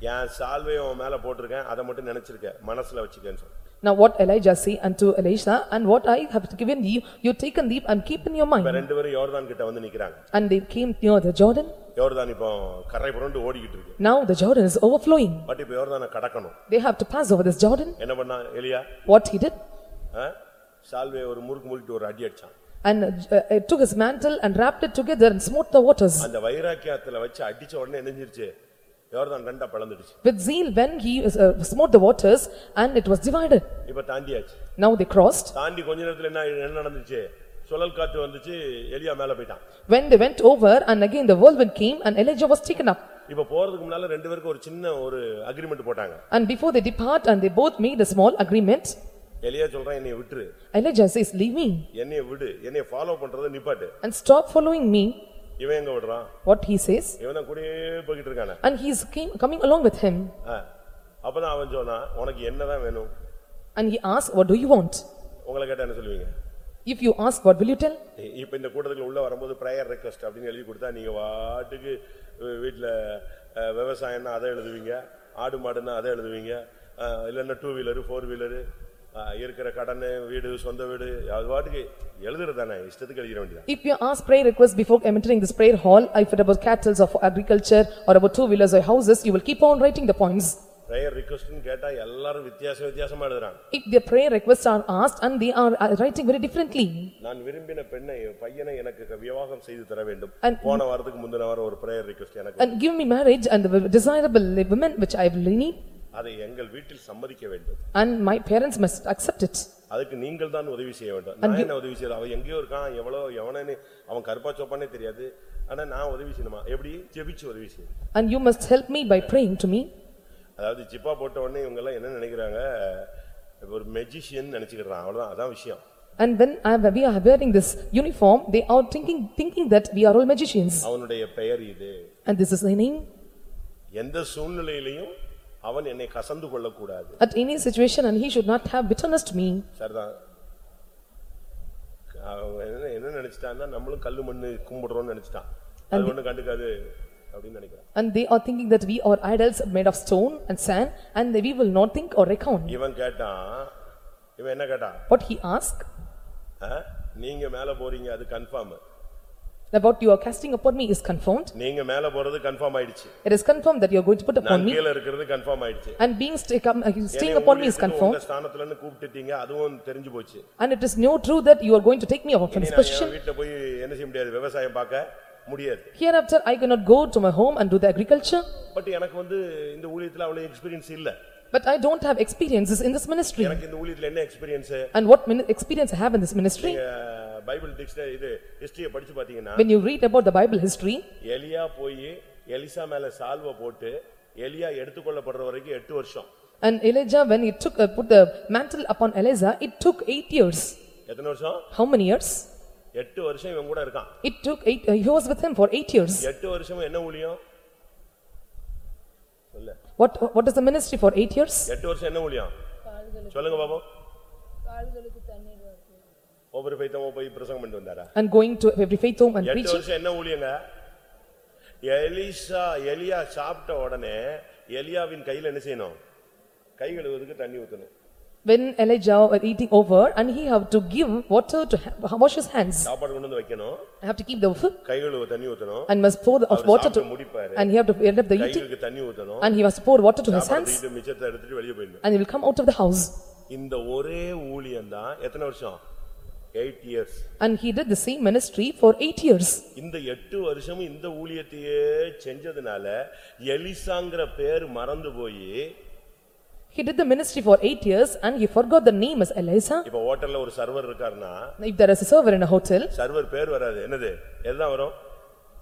என் சால்வையை உன் மேல போட்டிருக்கேன் அதை மட்டும் நினைச்சிருக்க. மனசுல வச்சுக்கன்னு சொல்ற Now what Elijah say unto Elisha and what I have given you, you take and leap and keep in your mind. ரெண்டு பேரும் யோர்தான் கிட்ட வந்து நிக்கிறாங்க. And they came near the Jordan. யோர்தான் இப்போ கரை புரண்டு ஓடிக்கிட்டு இருக்கு. Now the Jordan is overflowing. But இப்ப யோர்தானை கடக்கணும். They have to pass over this Jordan. என்ன பண்ணா எலியா? What he did? சால்வையை ஒரு முறுக்கு முறுக்கிட்டு ஒரு அடி அடிச்சான். And uh, uh, took his mantle and wrapped it together and smote the waters. அந்த வைராக்கியத்துல வச்சு அடிச்ச உடனே என்னஞ்சிருச்சு யோர்தான் ரெண்டா பிளந்துடுச்சு With zeal when he uh, smote the waters and it was divided. இப்ப தாண்டியாச்சு Now they crossed. தாண்டி கொஞ்ச நேரத்துல என்ன என்ன நடந்துச்சு சுழல் காற்று வந்துச்சு எலியா மேல போயிட்டான் When they went over and again the whirlwind came and Elijah was taken up. இப்ப போறதுக்கு முன்னால ரெண்டு பேருக்கு ஒரு சின்ன ஒரு அக்ரிமெண்ட் போட்டாங்க And before they depart and they both made a small agreement. எலியா சொல்றான் என்னைய விட்டுரு Elijah says, leave me என்னைய விடு என்னைய ஃபாலோ பண்றத நிப்பாட்டு and stop following me. இவன் எங்க விடுறான் What he says. இவன் தான் கூடயே போய்கிட்டு இருக்கானே And he is came, coming along with him. அப்பதான் அவன் சொன்னான் உனக்கு என்னதான் வேணும் And he asked, what do you want? உங்களை கேட்டா என்ன சொல்லுவீங்க If you ask, what will you tell? இப்ப இந்த கூட்டத்துக்குள்ள உள்ள வரும்போது பிரேயர் ரெக்வஸ்ட் அப்படின்னு எழுதி கொடுத்தா நீங்க வாட்டுக்கு வீட்ல விவசாயம்னா அதை எழுதுவீங்க ஆடு மாடுன்னா அதை எழுதுவீங்க இல்லைன்னா டூ வீலரு ஃபோர் வீலரு இருக்கிற கடன் வீடு சொந்த வீடு அது பாட்டுக்கு எழுதுறது தானே இஷ்டத்துக்கு எழுதிட வேண்டியது If you ask prayer request before entering this prayer hall, if it about cattle or for agriculture or about two wheelers or houses, you will keep on writing the points. Prayer ரிக்வஸ்ட்னு கேட்டா எல்லாரும் வித்தியாச வித்தியாசமா எழுதுறாங்க If their prayer requests are asked and they are uh, writing very differently. நான் விரும்பின பெண்ணை பையனை எனக்கு விவாகம் செய்து தர வேண்டும் And- போன வாரத்துக்கு முந்தின வாரம் ஒரு பிரேயர் ரிக்வஸ்ட் எனக்கு And give me marriage and the desirable women which I will need. அதை எங்கள் வீட்டில் சம்மதிக்க வேண்டும். And my parents must accept it. அதுக்கு நீங்கள் தான் உதவி செய்ய வேண்டும். நான் என்ன உதவி செய்யறது? அவன் எங்கேயோ இருக்கான் எவ்வளோ எவனன்னு அவன் கருப்பா சோப்பானே தெரியாது. ஆனா நான் உதவி செய்யணுமா? எப்படி? ஜெபிச்சு உதவி செய்யணும். And you must help me by praying to me. அதாவது ஜிப்பா போட்ட உடனே இவங்க எல்லாம் என்ன நினைக்கிறாங்க? ஒரு மெஜிஷியன் நினைச்சுக்கிறான். அவ்வளவுதான். அதான் விஷயம். And when I we are wearing this uniform, they are thinking, thinking that we are all magicians. அவனுடைய பெயர் இது. And this is my name. எந்த சூழ்நிலையிலையும் அவன் என்னை கசந்து கொள்ளக்கூடாது At any situation and he should not have bitterness to me. சரிதான் என்ன என்ன நினைச்சிட்டான்னா நம்மளும் கல்லு மண்ணு கும்பிடுறோம்னு நினைச்சிட்டான் அது ஒண்ணும் கண்டுக்காது அப்படின்னு நினைக்கிறான் And they are thinking that we are idols made of stone and sand and we will not think or reckon. இவன் கேட்டான் இவன் என்ன கேட்டான் What he asked? நீங்க மேல போறீங்க அது confirm That what you are casting upon me is confirmed. நீங்க மேல போறது கன்ஃபார்ம் ஆயிடுச்சு It is confirmed that you are going to put upon நான் me கீழ இருக்கிறது கன்ஃபார்ம் ஆயிடுச்சு and being stay- come- uh, staying என்னைய upon me is ஊழியத்துக்கு confirmed. உங்க ஸ்தானத்துல இருந்து கூப்பிட்டுட்டீங்க அதுவும் தெரிஞ்சு போச்சு And it is no true that you are going to take me out from இனி this நான் position. என் வீட்டுல போய் என்ன செய்ய முடியாது விவசாயம் பார்க்க முடியாது Hereafter, I cannot go to my home and do the agriculture. But எனக்கு வந்து இந்த ஊழியத்துல அவ்வளவு எக்ஸ்பீரியன்ஸ் இல்ல But I don't have experiences in this ministry. எனக்கு இந்த ஊழியத்துல என்ன experience And what mini- experience I have in this ministry? Bible dictionary இது ஹிஸ்டரிய படிச்சு பாத்தீங்கன்னா When you read about the Bible history, எலியா போய் எலிசா மேல சால்வை போட்டு எலியா எடுத்துக்கொள்ளப்படுற வரைக்கும் எட்டு வருஷம் and Elijah, when he took, uh, put the mantle upon Elijah, it took eight years. எத்தனை வருஷம் How many years? எட்டு வருஷம் இவன் கூட இருக்கான் It took eight, uh, he was with him for eight years. எட்டு வருஷம் என்ன ஊழியம் சொல்ல What, what is the ministry for eight years? எட்டு வருஷம் என்ன ஊழியம் சொல்லுங்க பாப்போம் ஒவ்வொரு பைத்தமும் போய் பிரசங்கம் பண்ணிட்டு வந்தாரா And going to every faith home and எட்டு preaching. வருஷம் என்ன ஊழியங்க எலிசா எலியா சாப்பிட்ட உடனே எலியாவின் கையில என்ன செய்யணும் கை கழுவுறதுக்கு தண்ணி ஊத்தணும் When Elijah was eating over and he have to give water to ha- wash his hands. சாப்பாடு கொண்டு வந்து வைக்கணும் I have to keep the food கை கழுவு தண்ணி ஊத்தணும் and must pour the of our water to, சாப்பிட்டு முடிப்பாரு and he have to end up the eating கைகளுக்கு தண்ணி ஊத்தணும் and he has to pour water to his சாப்பாடு hands தூக்கிட்டு மிச்சத்தை எடுத்துட்டு வெளியே போயிடணும் and he will come out of the house. இந்த ஒரே ஊழியம் தான் எத்தனை வருஷம் eight years And he did the same ministry for eight years. இந்த எட்டு வருஷமும் இந்த ஊழியத்தையே செஞ்சதுனால எலிசாங்கிற பேர் மறந்து போய் He did the ministry for eight years and he forgot the name as Eliza. இப்ப ஹோட்டல்ல ஒரு சர்வர் இருக்காருன்னா If there is a server in a hotel server பேர் வராது என்னது எதுதான் வரும்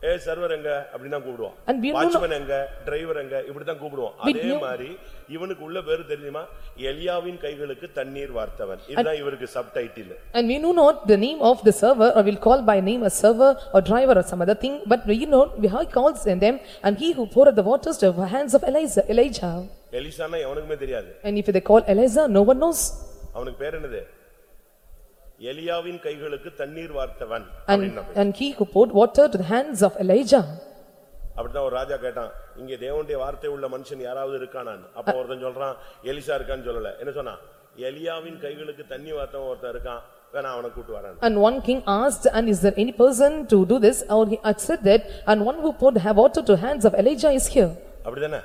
ஏ சர்வர் எங்க அப்படிதான் கூப்பிடுவோம் And we know- வாட்ச்மேன் எங்க டிரைவர் எங்க இப்படிதான் கூப்பிடுவோம் We அதே know- மாதிரி இவனுக்கு உள்ள பேரு தெரியுமா எலியாவின் கைகளுக்கு தண்ணீர் வார்த்தவன் இதுதான் இவருக்கு subtitle and we know not the name of the server or will call by name a server or driver or some other thing but we know we how he calls in them and he who poured the waters to the hands of Eliza, Elijah. எலிசானா எவனுக்குமே தெரியாது And if they call Eliza, no one knows. அவனுக்கு பேர் என்னது எலியாவின் கைகளுக்கு தண்ணீர் வார்த்தவன் And, and he who poured water to the hands of Elijah. அப்படிதான் ஒரு ராஜா கேட்டான் இங்க தேவனுடைய வார்த்தை உள்ள மனுஷன் யாராவது இருக்கானான் அப்ப ஒருத்தன் சொல்றான் எலிசா இருக்கான்னு சொல்லல என்ன சொன்னான் எலியாவின் கைகளுக்கு தண்ணி வார்த்தவன் ஒருத்தன் இருக்கான் வேணா அவனை கூட்டு வரான் And one king asked, and is there any person to do this? Or he had said that, and one who poured have water to hands of Elijah is here. அப்படிதானே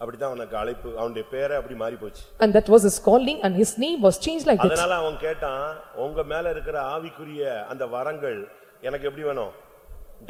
அப்படிதான் அவனுக்கு அழைப்பு அவனுடைய பேரை அப்படி மாறி போச்சு And that was his calling and his name was changed like that. அதனால அவன் கேட்டான் உங்க மேல இருக்கிற ஆவிக்குரிய அந்த வரங்கள் எனக்கு எப்படி வேணும்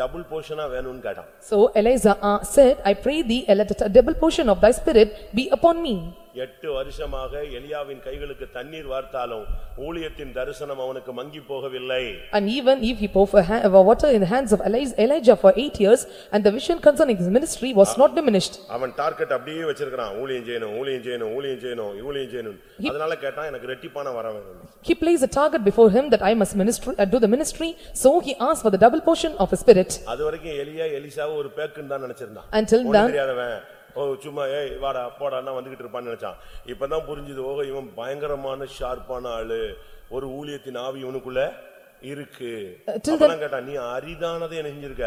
டபுள் போர்ஷனா வேணும்னு கேட்டான் So Eliza uh, said, I pray thee, let a double portion of thy spirit be upon me. எட்டு வருஷமாக எலியாவின் கைகளுக்கு தண்ணீர் வார்த்தாலும் ஊழியத்தின் தரிசனம் அவனுக்கு மங்கி போகவில்லை And even if he poured for ha- for water in the hands of Elias- Elijah for eight years, and the vision concerning his ministry was not diminished. அவன் டார்கெட் அப்படியே வச்சிருக்கான் ஊழியம் செய்யணும் ஊழியம் செய்யணும் ஊழியம் செய்யணும் ஊழியம் செய்யணும் அதனால கேட்டான் எனக்கு ரெட்டிப்பான வர வேணும் He placed a target before him that I must ministry, uh, do the ministry, so he asked for the double portion of his spirit. அது வரைக்கும் எலியா எலிசாவை ஒரு பேக்குன்னு தான் நினைச்சிருந்தான் Until ஒண்ணும் then- தெரியாதவன் சும்மா ஏய் வாடா போடான்னா வந்துகிட்டு இருப்பான்னு நினைச்சான். இப்பதான் புரிஞ்சுது ஓஹோ இவன் பயங்கரமான ஷார்ப்பான ஆளு. ஒரு ஊழியத்தின் ஆவி இவனுக்குள்ள இருக்கு. கேட்டான் நீ அரிதானதை என்ன செஞ்சிருக்க?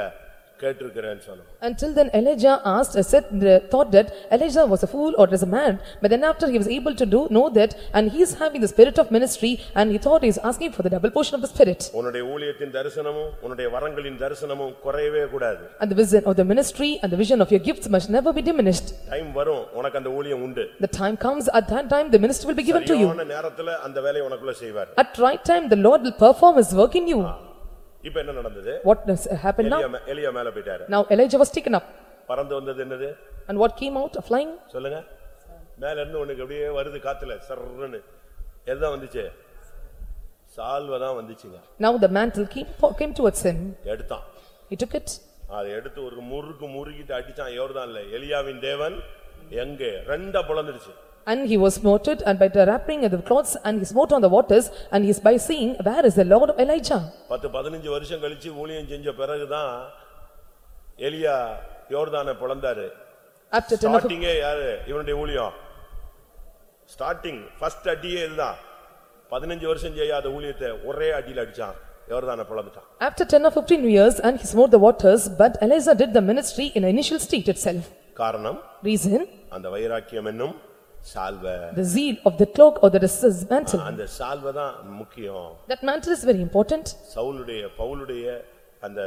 கேட்டிருக்கிறேன்னு சொன்னான் Until then Elijah asked, uh, said, uh, thought that Elijah was a fool or as a man, but then after he was able to do, know that, and he is having the spirit of ministry, and he thought he is asking for the double portion of the spirit. உன்னுடைய ஊழியத்தின் தரிசனமும் உன்னுடைய வரங்களின் தரிசனமும் குறையவே கூடாது And the vision of the ministry and the vision of your gifts must never be diminished. Time வரும் உனக்கு அந்த ஊழியம் உண்டு The time comes, at that time the ministry will be given to you. சரியான நேரத்துல அந்த வேலையை உனக்குள்ள செய்வார் At right time, the Lord will perform his work in you. இப்ப என்ன நடந்தது? What happened எலியா now? மே- எலியா மேல போயிட்டாரு. Now Elijah was taken up, பறந்து வந்தது என்னது? And what came out of flying? சொல்லுங்க. மேல இருந்து உனக்கு அப்படியே வருது காத்துல சர்ன்னு எதுதான் வந்துச்சு? சால்வை தான் வந்துச்சுங்க. Now the mantle came, came towards him. எடுத்தான். He took it, அதை எடுத்து ஒரு முறுக்கு முறுக்கிட்டு அடிச்சான். யோர்தான்ல எலியாவின் தேவன். எங்கே? ரெண்டா புலந்துடுச்சு. and he was smoted, and by the wrapping of the cloths, and he smote on the waters, and he is by seeing, where is the Lord of Elijah? பத்து பதினஞ்சு வருஷம் கழிச்சு ஊழியம் செஞ்ச பிறகுதான் எலியா யோர்தானை புலந்தாரு After ten of ஸ்டார்டிங்கே யாரு இவனுடைய ஊழியம் ஸ்டார்டிங் ஃபர்ஸ்ட் அடியே இதுதான் பதினஞ்சு வருஷம் செய்யாத ஊழியத்தை ஒரே அடியில் அடிச்சான் யோர்தானை புலந்துட்டான் After ten or fifteen years, and he smote the waters, but Elijah did the ministry in the initial state itself. காரணம் Reason, அந்த வைராக்கியம் என்னும் சால்வை The zeal of the cloak or the dress mantle. அந்த சால்வை தான் முக்கியம் That mantle is very important. சவுலுடைய பவுலுடைய அந்த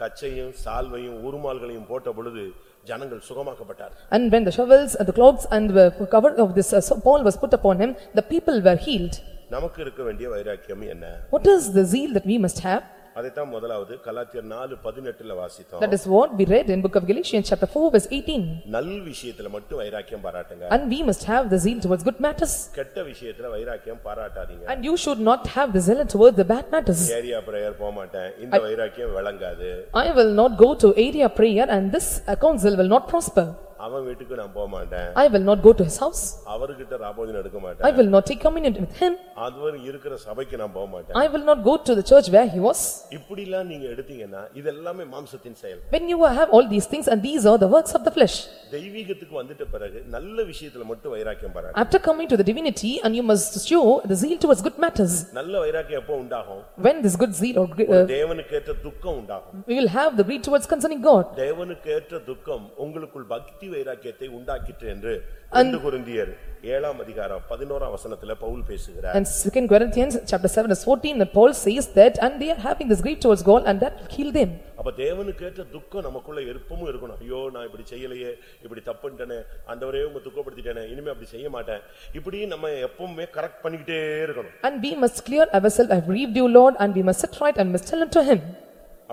கச்சையும் சால்வையும் உருமால்களையும் போட்ட பொழுது ஜனங்கள் சுகமாக்கப்பட்டார் And when the shovels and the cloaks and the cover of this uh, Paul was put upon him, the people were healed. நமக்கு இருக்க வேண்டிய வைராக்கியம் என்ன What is the zeal that we must have? அதைத்தான் முதலாவது கலாத்தியர் நாலு பதினெட்டுல வாசித்தோம் That is what we read in book of Galatians chapter 4 verse 18. நல் விஷயத்துல மட்டும் வைராக்கியம் பாராட்டுங்க And we must have the zeal towards good matters. கெட்ட விஷயத்துல வைராக்கியம் பாராட்டாதீங்க And you should not have the zeal towards the bad matters. Area prayer போக மாட்டேன் இந்த வைராக்கியம் விளங்காது I will not go to area prayer and this uh, counsel will not prosper. அவன் வீட்டுக்கு நான் போக மாட்டேன் I will not go to his house. அவர்கிட்ட ராபோஜனம் எடுக்க I மாட்டேன் will not take communion with him. அதுவரை இருக்கிற சபைக்கு நான் போக மாட்டேன் I will not go to the church where he was. இப்படிலாம் நீங்க எடுத்தீங்கன்னா இது எல்லாமே மாம்சத்தின் செயல் When you have all these things and these are the works of the flesh. தெய்வீகத்துக்கு வந்துட்ட பிறகு நல்ல விஷயத்துல மட்டும் வைராக்கியம் பாராட்டு After coming to the divinity and you must show the zeal towards good matters. நல்ல வைராக்கியம் எப்போ உண்டாகும் When this good zeal or gre- uh, தேவனுக்கு ஏற்ற துக்கம் உண்டாகும் we will have the greed towards concerning God. தேவனுக்கு ஏற்ற துக்கம் உங்களுக்குள் பக்தி வைராக்கியத்தை உண்டாக்கிற்று என்று ரெண்டு குருந்தியர் ஏழாம் அதிகாரம் பதினோராம் வசனத்துல பவுல் பேசுகிறார் And second Corinthians chapter seven verse fourteen that Paul says that and they are having this greed towards God and that heal them. அப்ப தேவனுக்கு ஏற்ற துக்கம் நமக்குள்ள எப்பவும் இருக்கணும் ஐயோ நான் இப்படி செய்யலையே இப்படி தப்புன்ட்டேனே ஆண்டவரே உங்க துக்கப்படுத்திட்டேனே இனிமே அப்படி செய்ய மாட்டேன் இப்படி நம்ம எப்பவுமே கரெக்ட் பண்ணிக்கிட்டே இருக்கணும் And we must clear ourselves, I have grieved you Lord and we must sit right and must tell unto him.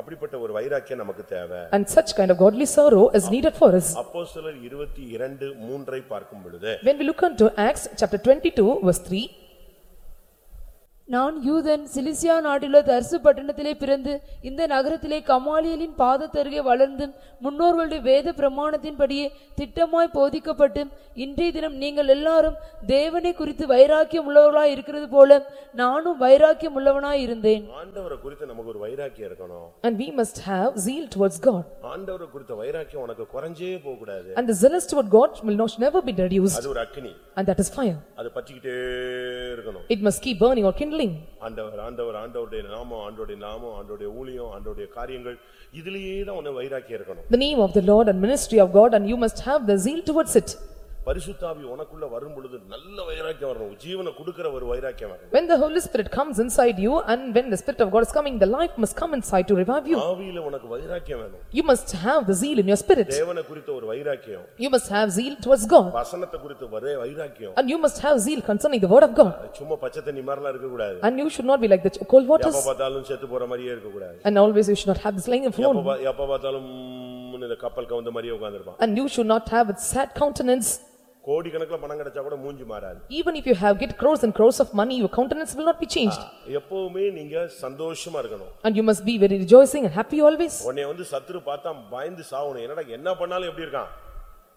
அப்படிப்பட்ட ஒரு வைராக்கியம் நமக்கு தேவை And such kind of godly sorrow is needed for us. அப்போஸ்தலர் இருபத்தி இரண்டு மூன்றை பார்க்கும் பொழுது When we look unto Acts chapter twenty-two verse three, நான் யூதன் சிலிசியா நாட்டிலுள்ள தர்சு பட்டணத்திலே பிறந்து இந்த நகரத்திலே கமாலியலின் பாதத்தருகே வளர்ந்து முன்னோர்களுடைய வேத பிரமாணத்தின்படியே திட்டமாய் போதிக்கப்பட்டு இன்றைய தினம் நீங்கள் எல்லாரும் தேவனை குறித்து வைராக்கியம் உள்ளவர்களாய் இருக்கிறது போல நானும் வைராக்கியம் உள்ளவனாய் இருந்தேன். ஆண்டவரை குறித்து நமக்கு ஒரு வைராக்கியம் இருக்கணும். And we must have zeal towards God. ஆண்டவரை குறித்த வைராக்கியம் உனக்கு குறைஞ்சே போக கூடாது And the zealous toward God will not never be reduced அது ஒரு அக்கினி and that is fire. அது பற்றிக்கிட்டே இருக்கணும் It must keep burning or kindling. ஆண்டவர் ஆண்டவர் ஆண்டவருடைய நாமம் ஆண்டவருடைய நாமம் ஆண்டவருடைய ஊழியம் ஆண்டவருடைய காரியங்கள் இதுலயே தான் உன்னை வைராக்கியம் இருக்கணும் The name of the Lord and ministry of God and you must have the zeal towards it. பரிசுத்தாவி உனக்குள்ள வரும் பொழுது நல்ல வைராக்கியம் வரணும் ஜீவனை கொடுக்கிற ஒரு வைராக்கியம் வரணும் When the Holy Spirit comes inside you and when the Spirit of God is coming, the life must come inside to revive you. ஆவியில உனக்கு வைராக்கியம் வேணும் You must have the zeal in your spirit. தேவனை குறித்த ஒரு வைராக்கியம் You must have zeal towards God. வசனத்தை குறித்த ஒரே வைராக்கியம் And you must have zeal concerning the word of God. சும்மா பச்சை தண்ணி மாதிரிலாம் இருக்க கூடாது And you should not be like the ch- cold waters. எப்ப பார்த்தாலும் செத்து போற மாதிரியே இருக்க கூடாது And always you should not have this lying of எப்ப phone. பா- எப்ப பார்த்தாலும் ம்னு இந்த கப்பல் கவுந்த மாதிரியே உட்கார்ந்திருப்பான் And you should not have a sad countenance. கோடிக்கணக்குல பணம் கிடைச்சா கூட மூஞ்சி மாறாது Even if you have get crores and crores of money, your countenance will not be changed. எப்பவுமே நீங்க சந்தோஷமா இருக்கணும் And you must be very rejoicing and happy always. உன்னை வந்து சத்துரு பார்த்தா பயந்து சாவணும் என்னடா என்ன பண்ணாலும் எப்படி இருக்கான்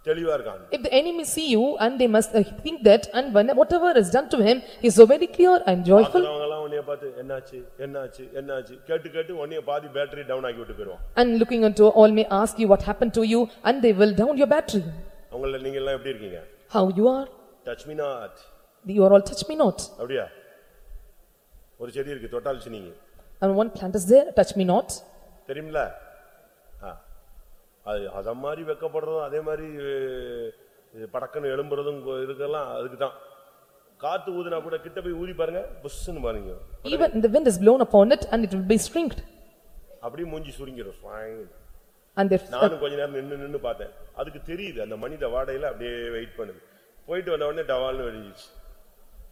தெளிவா இருக்கான் If the enemy see you and they must uh, think that and when whatever is done to him is so very clear and joyful. அவங்க எல்லாம் உன்னைய பார்த்து என்னாச்சு என்னாச்சு என்னாச்சு கேட்டு கேட்டு உன்னைய பாதி பேட்டரி டவுன் ஆக்கி விட்டு போயிருவான் And looking unto all may ask you what happened to you and they will down your battery. அவங்கள நீங்க எல்லாம் எப்படி இருக்கீங்க How you are? Touch me not You are all touch me not. அப்படியா ஒரு செடி இருக்கு தொட்டால் சினிங்க And one plant is there, touch me not. தெரியுமில. அது அத மாதிரி வெக்கப்படுறதும் அதே மாதிரி படக்குன்னு எழும்புறதும் இதுக்கெல்லாம் அதுக்கு தான் காத்து ஊதுனா கூட கிட்ட போய் ஊதி பாருங்க புஷ்ன்னு பாருங்க Even the wind is blown upon it and it will be shrinked. அப்படியே மூஞ்சி சுருங்கிரும் ஸ்வாங். And there, நானும் கொஞ்ச நேரம் நின்னு நின்னு பார்த்தேன் அதுக்கு தெரியுது அந்த மனித வாடையில அப்படியே வெயிட் பண்ணுது போயிட்டு வந்த உடனே டவால்னு வெடிஞ்சிச்சு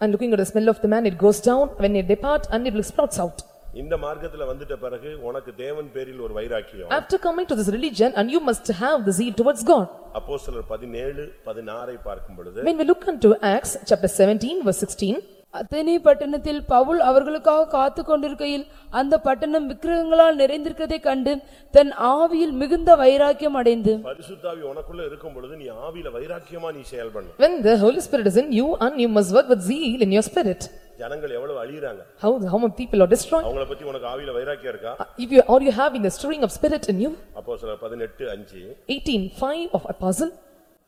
and looking at the smell of the man, it goes down when it depart and it will sprouts out. இந்த மார்க்கத்துல வந்துட்ட பிறகு உனக்கு தேவன் பேரில் ஒரு வைராக்கியம் After coming to this religion and you must have the zeal towards God. அப்போஸ்தலர் பதினேழு பதினாறை பார்க்கும் பொழுது When we look into Acts chapter seventeen verse sixteen, அத்தனை பட்டணத்தில் பவுல் அவர்களுக்காக காத்து கொண்டிருக்கையில் அந்த பட்டணம் விக்கிரகங்களால் நிறைந்திருக்கிறதைக் கண்டு தன் ஆவியில் மிகுந்த வைராக்கியம் அடைந்து பரிசுத்தாவி உனக்குள்ள இருக்கும் பொழுது நீ ஆவியில வைராக்கியமா நீ செயல்படணும் when the Holy Spirit is in you and you must work with zeal in your spirit. ஜனங்கள் எவ்வளவு அழியறாங்க How, how many people are destroyed? அவங்கள பத்தி உனக்கு ஆவியில வைராக்கியம் இருக்கா If you, are you having the stirring of spirit in you? அப்போஸ்தலர் பதினெட்டு அஞ்சு Eighteen five of apostle.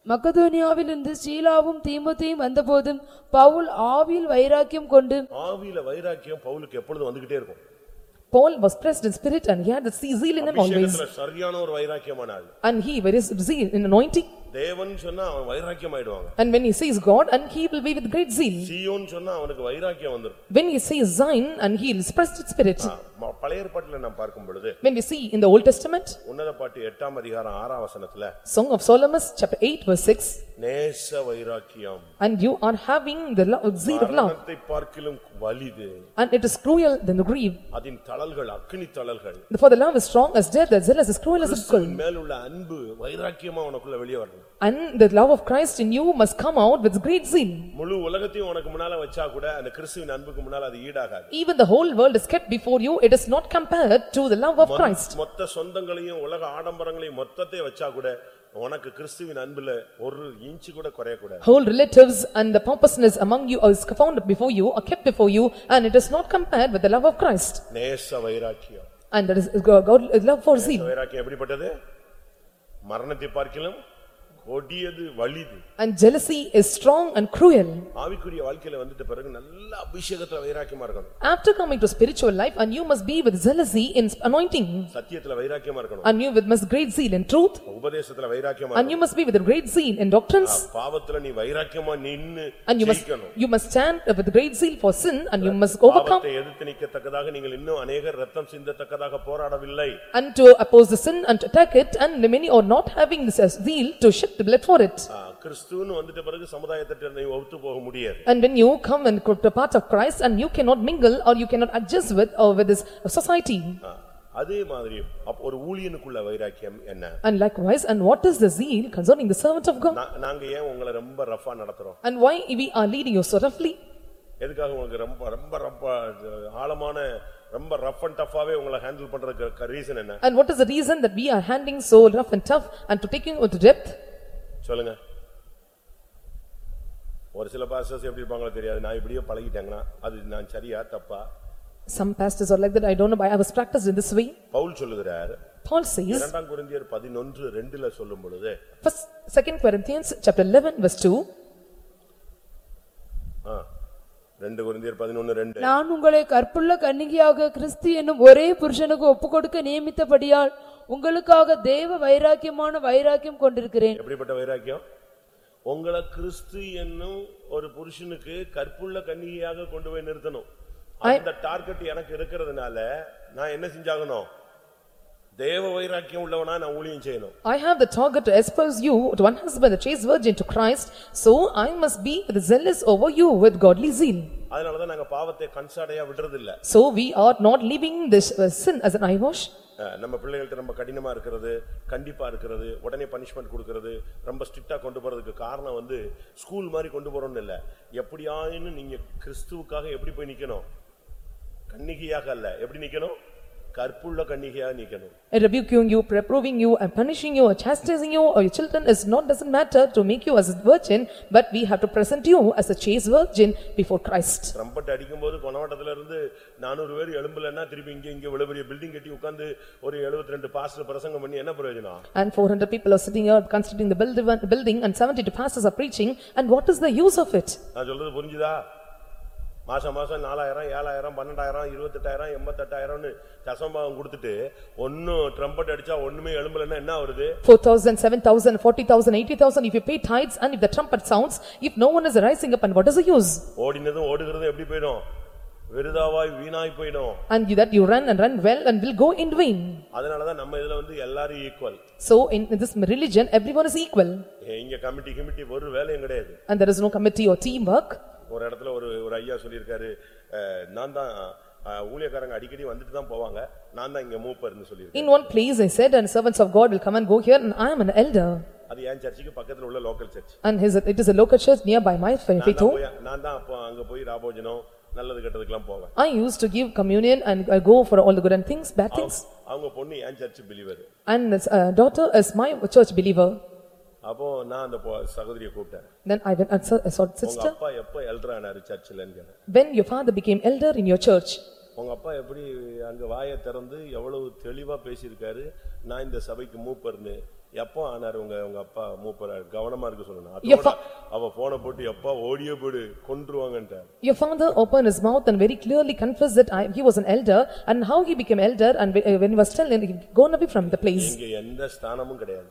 மக்கதோனியாவிலிருந்து சீலாவும் தீமோத்தேயும் வந்தபோதும் பவுல் ஆவியில் வைராக்கியம் கொண்டு ஆவியில வைராக்கியம் பவுலுக்கு எப்பொழுதும் வந்துகிட்டே இருக்கும் Paul was pressed in spirit and he had the zeal in him always. அபிஷேகத்துல சரியான ஒரு வைராக்கியமான ஆள் And he very zeal in anointing. தேவன் சொன்னா அவன் வைராக்கியம் ஆயிடுவாங்க And when he says God, and he will be with great zeal. சீயோன் சொன்னா அவனுக்கு வைராக்கியம் வந்துரும் When he says Zion, and he will express its spirit. ஆ, ம- பழைய ஏற்பாட்டுல நாம் பார்க்கும் பொழுது When we see in the Old Testament, உன்னத பாட்டு எட்டாம் அதிகாரம் ஆறாம் வசனத்துல Song of Solomon, chapter 8, verse 6, நேச வைராக்கியம் and you are having the lo- zeal of love, மரணத்தை பார்க்கிலும் வலிது and it is cruel than the grief. அதன் தளல்கள் அக்கினி தளல்கள் For the love is strong as death, as zealous as cruel as a skull. கிறிஸ்துவின் மேலுள்ள அன்பு வைராக்கியமா உனக்குள்ள வெளியே வரணும் And the love of Christ in you must come out with great zeal. முழு உலகத்தையும் உனக்கு முன்னால வச்சா கூட அந்த கிறிஸ்துவின் அன்புக்கு முன்னால அது ஈடாகாது Even the whole world is kept before you, it is not compared to the love of Christ. மொத்த சொந்தங்களையும் உலக ஆடம்பரங்களையும் மொத்தத்தை வச்சா கூட உனக்கு கிறிஸ்துவின் அன்புல ஒரு இன்ச்சு கூட குறையக்கூடாது Whole relatives and the pompousness among you is found before you, are kept before you, and it is not compared with the love of Christ. நேச வைராக்கியம் And that is God, love for zeal. வைராக்கியம் எப்படிப்பட்டது மரணத்தை பார்க்கிலும் கொடியது வலிது And jealousy is strong and cruel. ஆவிக்குரிய வாழ்க்கையில வந்துட்ட பிறகு நல்ல அபிஷேகத்துல வைராக்கியமா இருக்கணும் After coming to spiritual life, and you must be with jealousy in anointing, சத்தியத்துல வைராக்கியமா இருக்கணும் and you with must great zeal in truth, உபதேசத்துல வைராக்கியமா and you must be with a great zeal in doctrines, இருக்கணும். பாவத்துல நீ வைராக்கியமா நின்னு and you must, ஜெயிக்கணும் you must stand with great zeal for sin, and you must overcome, பாவத்தை எதிர்த்து நிக்கத்தக்கதாக நீங்கள் இன்னும் அநேகர் ரத்தம் சிந்தத்தக்கதாக போராடவில்லை and to oppose the sin and to attack it, and many are not having this as zeal to shed the blood for it. ஆ, கிறிஸ்துன்னு வந்துட்ட பிறகு சமுதாயத்திட்ட நீ ஒத்து போக முடியாது And when you come and go to part of Christ, and you cannot mingle, or you cannot adjust with, or with this society. ஆ, அதே மாதிரி அப்ப ஒரு ஊழியனுக்குள்ள வைராக்கியம் என்ன And likewise, and what is the zeal concerning the servant of God? நா- நாங்க ஏன் உங்களை ரொம்ப ரஃபா நடத்துறோம் And why we are leading you so roughly? எதுக்காக உங்களுக்கு ரொம்ப ரொம்ப ரொம்ப ஆழமான ரொம்ப ரஃப் அண்ட் டஃபாவே உங்களை ஹேண்டில் பண்றதுக்கு ரீசன் என்ன And what is the reason that we are handling so rough and tough and to taking into depth? சொல்லுங்க. ஒரு சில பாஸ்டர்ஸ் எப்படி இருப்பாங்களோ தெரியாது. நான் இப்படியே பழகிட்டேங்கன்னா அது நான் சரியா தப்பா? Some pastors are like that, I don't know, but I was practiced in this way. Pavul சொல்லுகிறார் Paul says, இரண்டாம் குருந்தியர் பதினொன்று ரெண்டுல சொல்லும் பொழுது first, second Corinthians, chapter eleven, verse two, ஆ, ரெண்டு குருந்தியர் பதினொன்னு ரெண்டு. நான் உங்களை கற்புள்ள கன்னிகையாக கிறிஸ்து என்னும் ஒரே புருஷனுக்கு ஒப்புக்கொடுக்க நியமித்தபடியால் உங்களுக்காக தேவ வைராக்கியமான வைராக்கியம் கொண்டிருக்கிறேன். எப்படிப்பட்ட வைராக்கியம்? உங்களை கிறிஸ்து என்னும் ஒரு புருஷனுக்கு கற்புள்ள கன்னிகையாக கொண்டு போய் நிறுத்தணும். அந்த டார்கெட் எனக்கு இருக்கிறதுனால நான் என்ன செஞ்சாகணும்? தேவ வைராக்கியம் உள்ளவனா நான் ஊழியம் செய்யணும். I have the target to espouse you to one husband, the chaste virgin to Christ, so I must be zealous over you with godly zeal. அதனாலதான் நாங்க பாவத்தை கன்சாடையா விடுறது இல்ல So we are not leaving this uh, sin as an eyewash. அஹ், நம்ம பிள்ளைகள்ட்ட ரொம்ப கடினமா இருக்கிறது கண்டிப்பா இருக்கிறது உடனே பனிஷ்மெண்ட் கொடுக்கிறது ரொம்ப ஸ்ட்ரிக்டா கொண்டு போறதுக்கு காரணம் வந்து ஸ்கூல் மாதிரி கொண்டு போறோம்னு இல்ல. எப்படியாயின்னு நீங்க கிறிஸ்துவுக்காக எப்படி போய் நிக்கணும்? கன்னிகையாக அல்ல. எப்படி நிக்கணும்? கற்புள்ள கன்னிகையாக நிக்கணும் And rebuking you, reproving you and punishing you or chastising you or your children is not doesn't matter to make you as a virgin, but we have to present you as a chaste virgin before Christ. Trumpet அடிக்கும்போது கொனவாட்டத்துல இருந்து நானூறு பேர் எழும்பலன்னா திருப்பி இங்க இங்க இவ்வளவு பெரிய building கட்டி உட்கார்ந்து ஒரு 72 ரெண்டு பாஸ்டர் பிரசங்கம் பண்ணி என்ன பிரயோஜனம் And four hundred people are sitting here considering the build- building and seventy-two pastors are preaching, and what is the use of it? நான் சொல்றது புரிஞ்சுதா மாதம் மாதம் நாலாயிரம் ஏழாயிரம் பன்னெண்டாயிரம் இருபத்தெட்டாயிரம் எண்பத்தெட்டாயிரம்னு தசம்பாவம் கொடுத்துட்டு ஒன்றும் ட்ரம்பட் அடிச்சா ஒன்றுமே எழும்பலன்னா என்ன வருது four thousand seven thousand forty thousand eighty thousand if you pay tithes and if the trumpet sounds if no one is rising up and what is use ஓடினதும் ஓடுகிறதும் எப்படி போயிடும்? விருதாவாய் வீணாய் போயிடும். And you that you run and run well and will go in vain. அதனால தான் நம்ம இதுல வந்து எல்லாரும் equal so in this religion everyone is equal. இங்க கமிட்டி கமிட்டி ஒரு வேலையும் கிடையாது. And there is no committee or team work ஒரு இடத்துல ஒரு ஒரு ஐயா சொல்லியிருக்காரு நான் தான் ஊழியக்காரங்க அடிக்கடி வந்துட்டு தான் போவாங்க நான் தான் இங்க மூப்பர்னு சொல்லியிருக்கேன் In one place, I said, and servants of God will come and go here, and I am an elder. அது என் சர்ச்சுக்கு பக்கத்துல உள்ள local church And his, it is a local church nearby my நான் faith தான் home. போய் நான் தான் அப்போ அங்க போய் ராபோஜனம் நல்லது கெட்டதுக்கெல்லாம் போவேன் I used to give communion and I go for all the good and things, bad things. அவங்க பொண்ணு என் church believer And his uh, daughter is my church believer. அப்போ நான் அந்த பொ- சகோதரியை கூப்பிட்டேன் Then I went and saw I saw உங்க sister, அப்பா எப்ப எல்டரானாரு சர்ச்சில்னு கேட்டேன் when your father became elder in your church. உங்க அப்பா எப்படி அங்க வாயை திறந்து எவ்வளவு தெளிவா பேசியிருக்காரு நான் இந்த சபைக்கு மூப்பர்னு எப்போ ஆனாரு உங்க உங்க அப்பா மூப்பரா கவனமா இருக்க சொல்லணும் அதோட எப்ப- அவ போன போட்டு எப்பா ஓடியே போடு கொன்றுவாங்கன்ட்டார் Your father opened his mouth and very clearly confessed that I- he was an elder and how he became elder and when uh, he was still, he gone away from the place. இங்க எந்த ஸ்தானமும் கிடையாது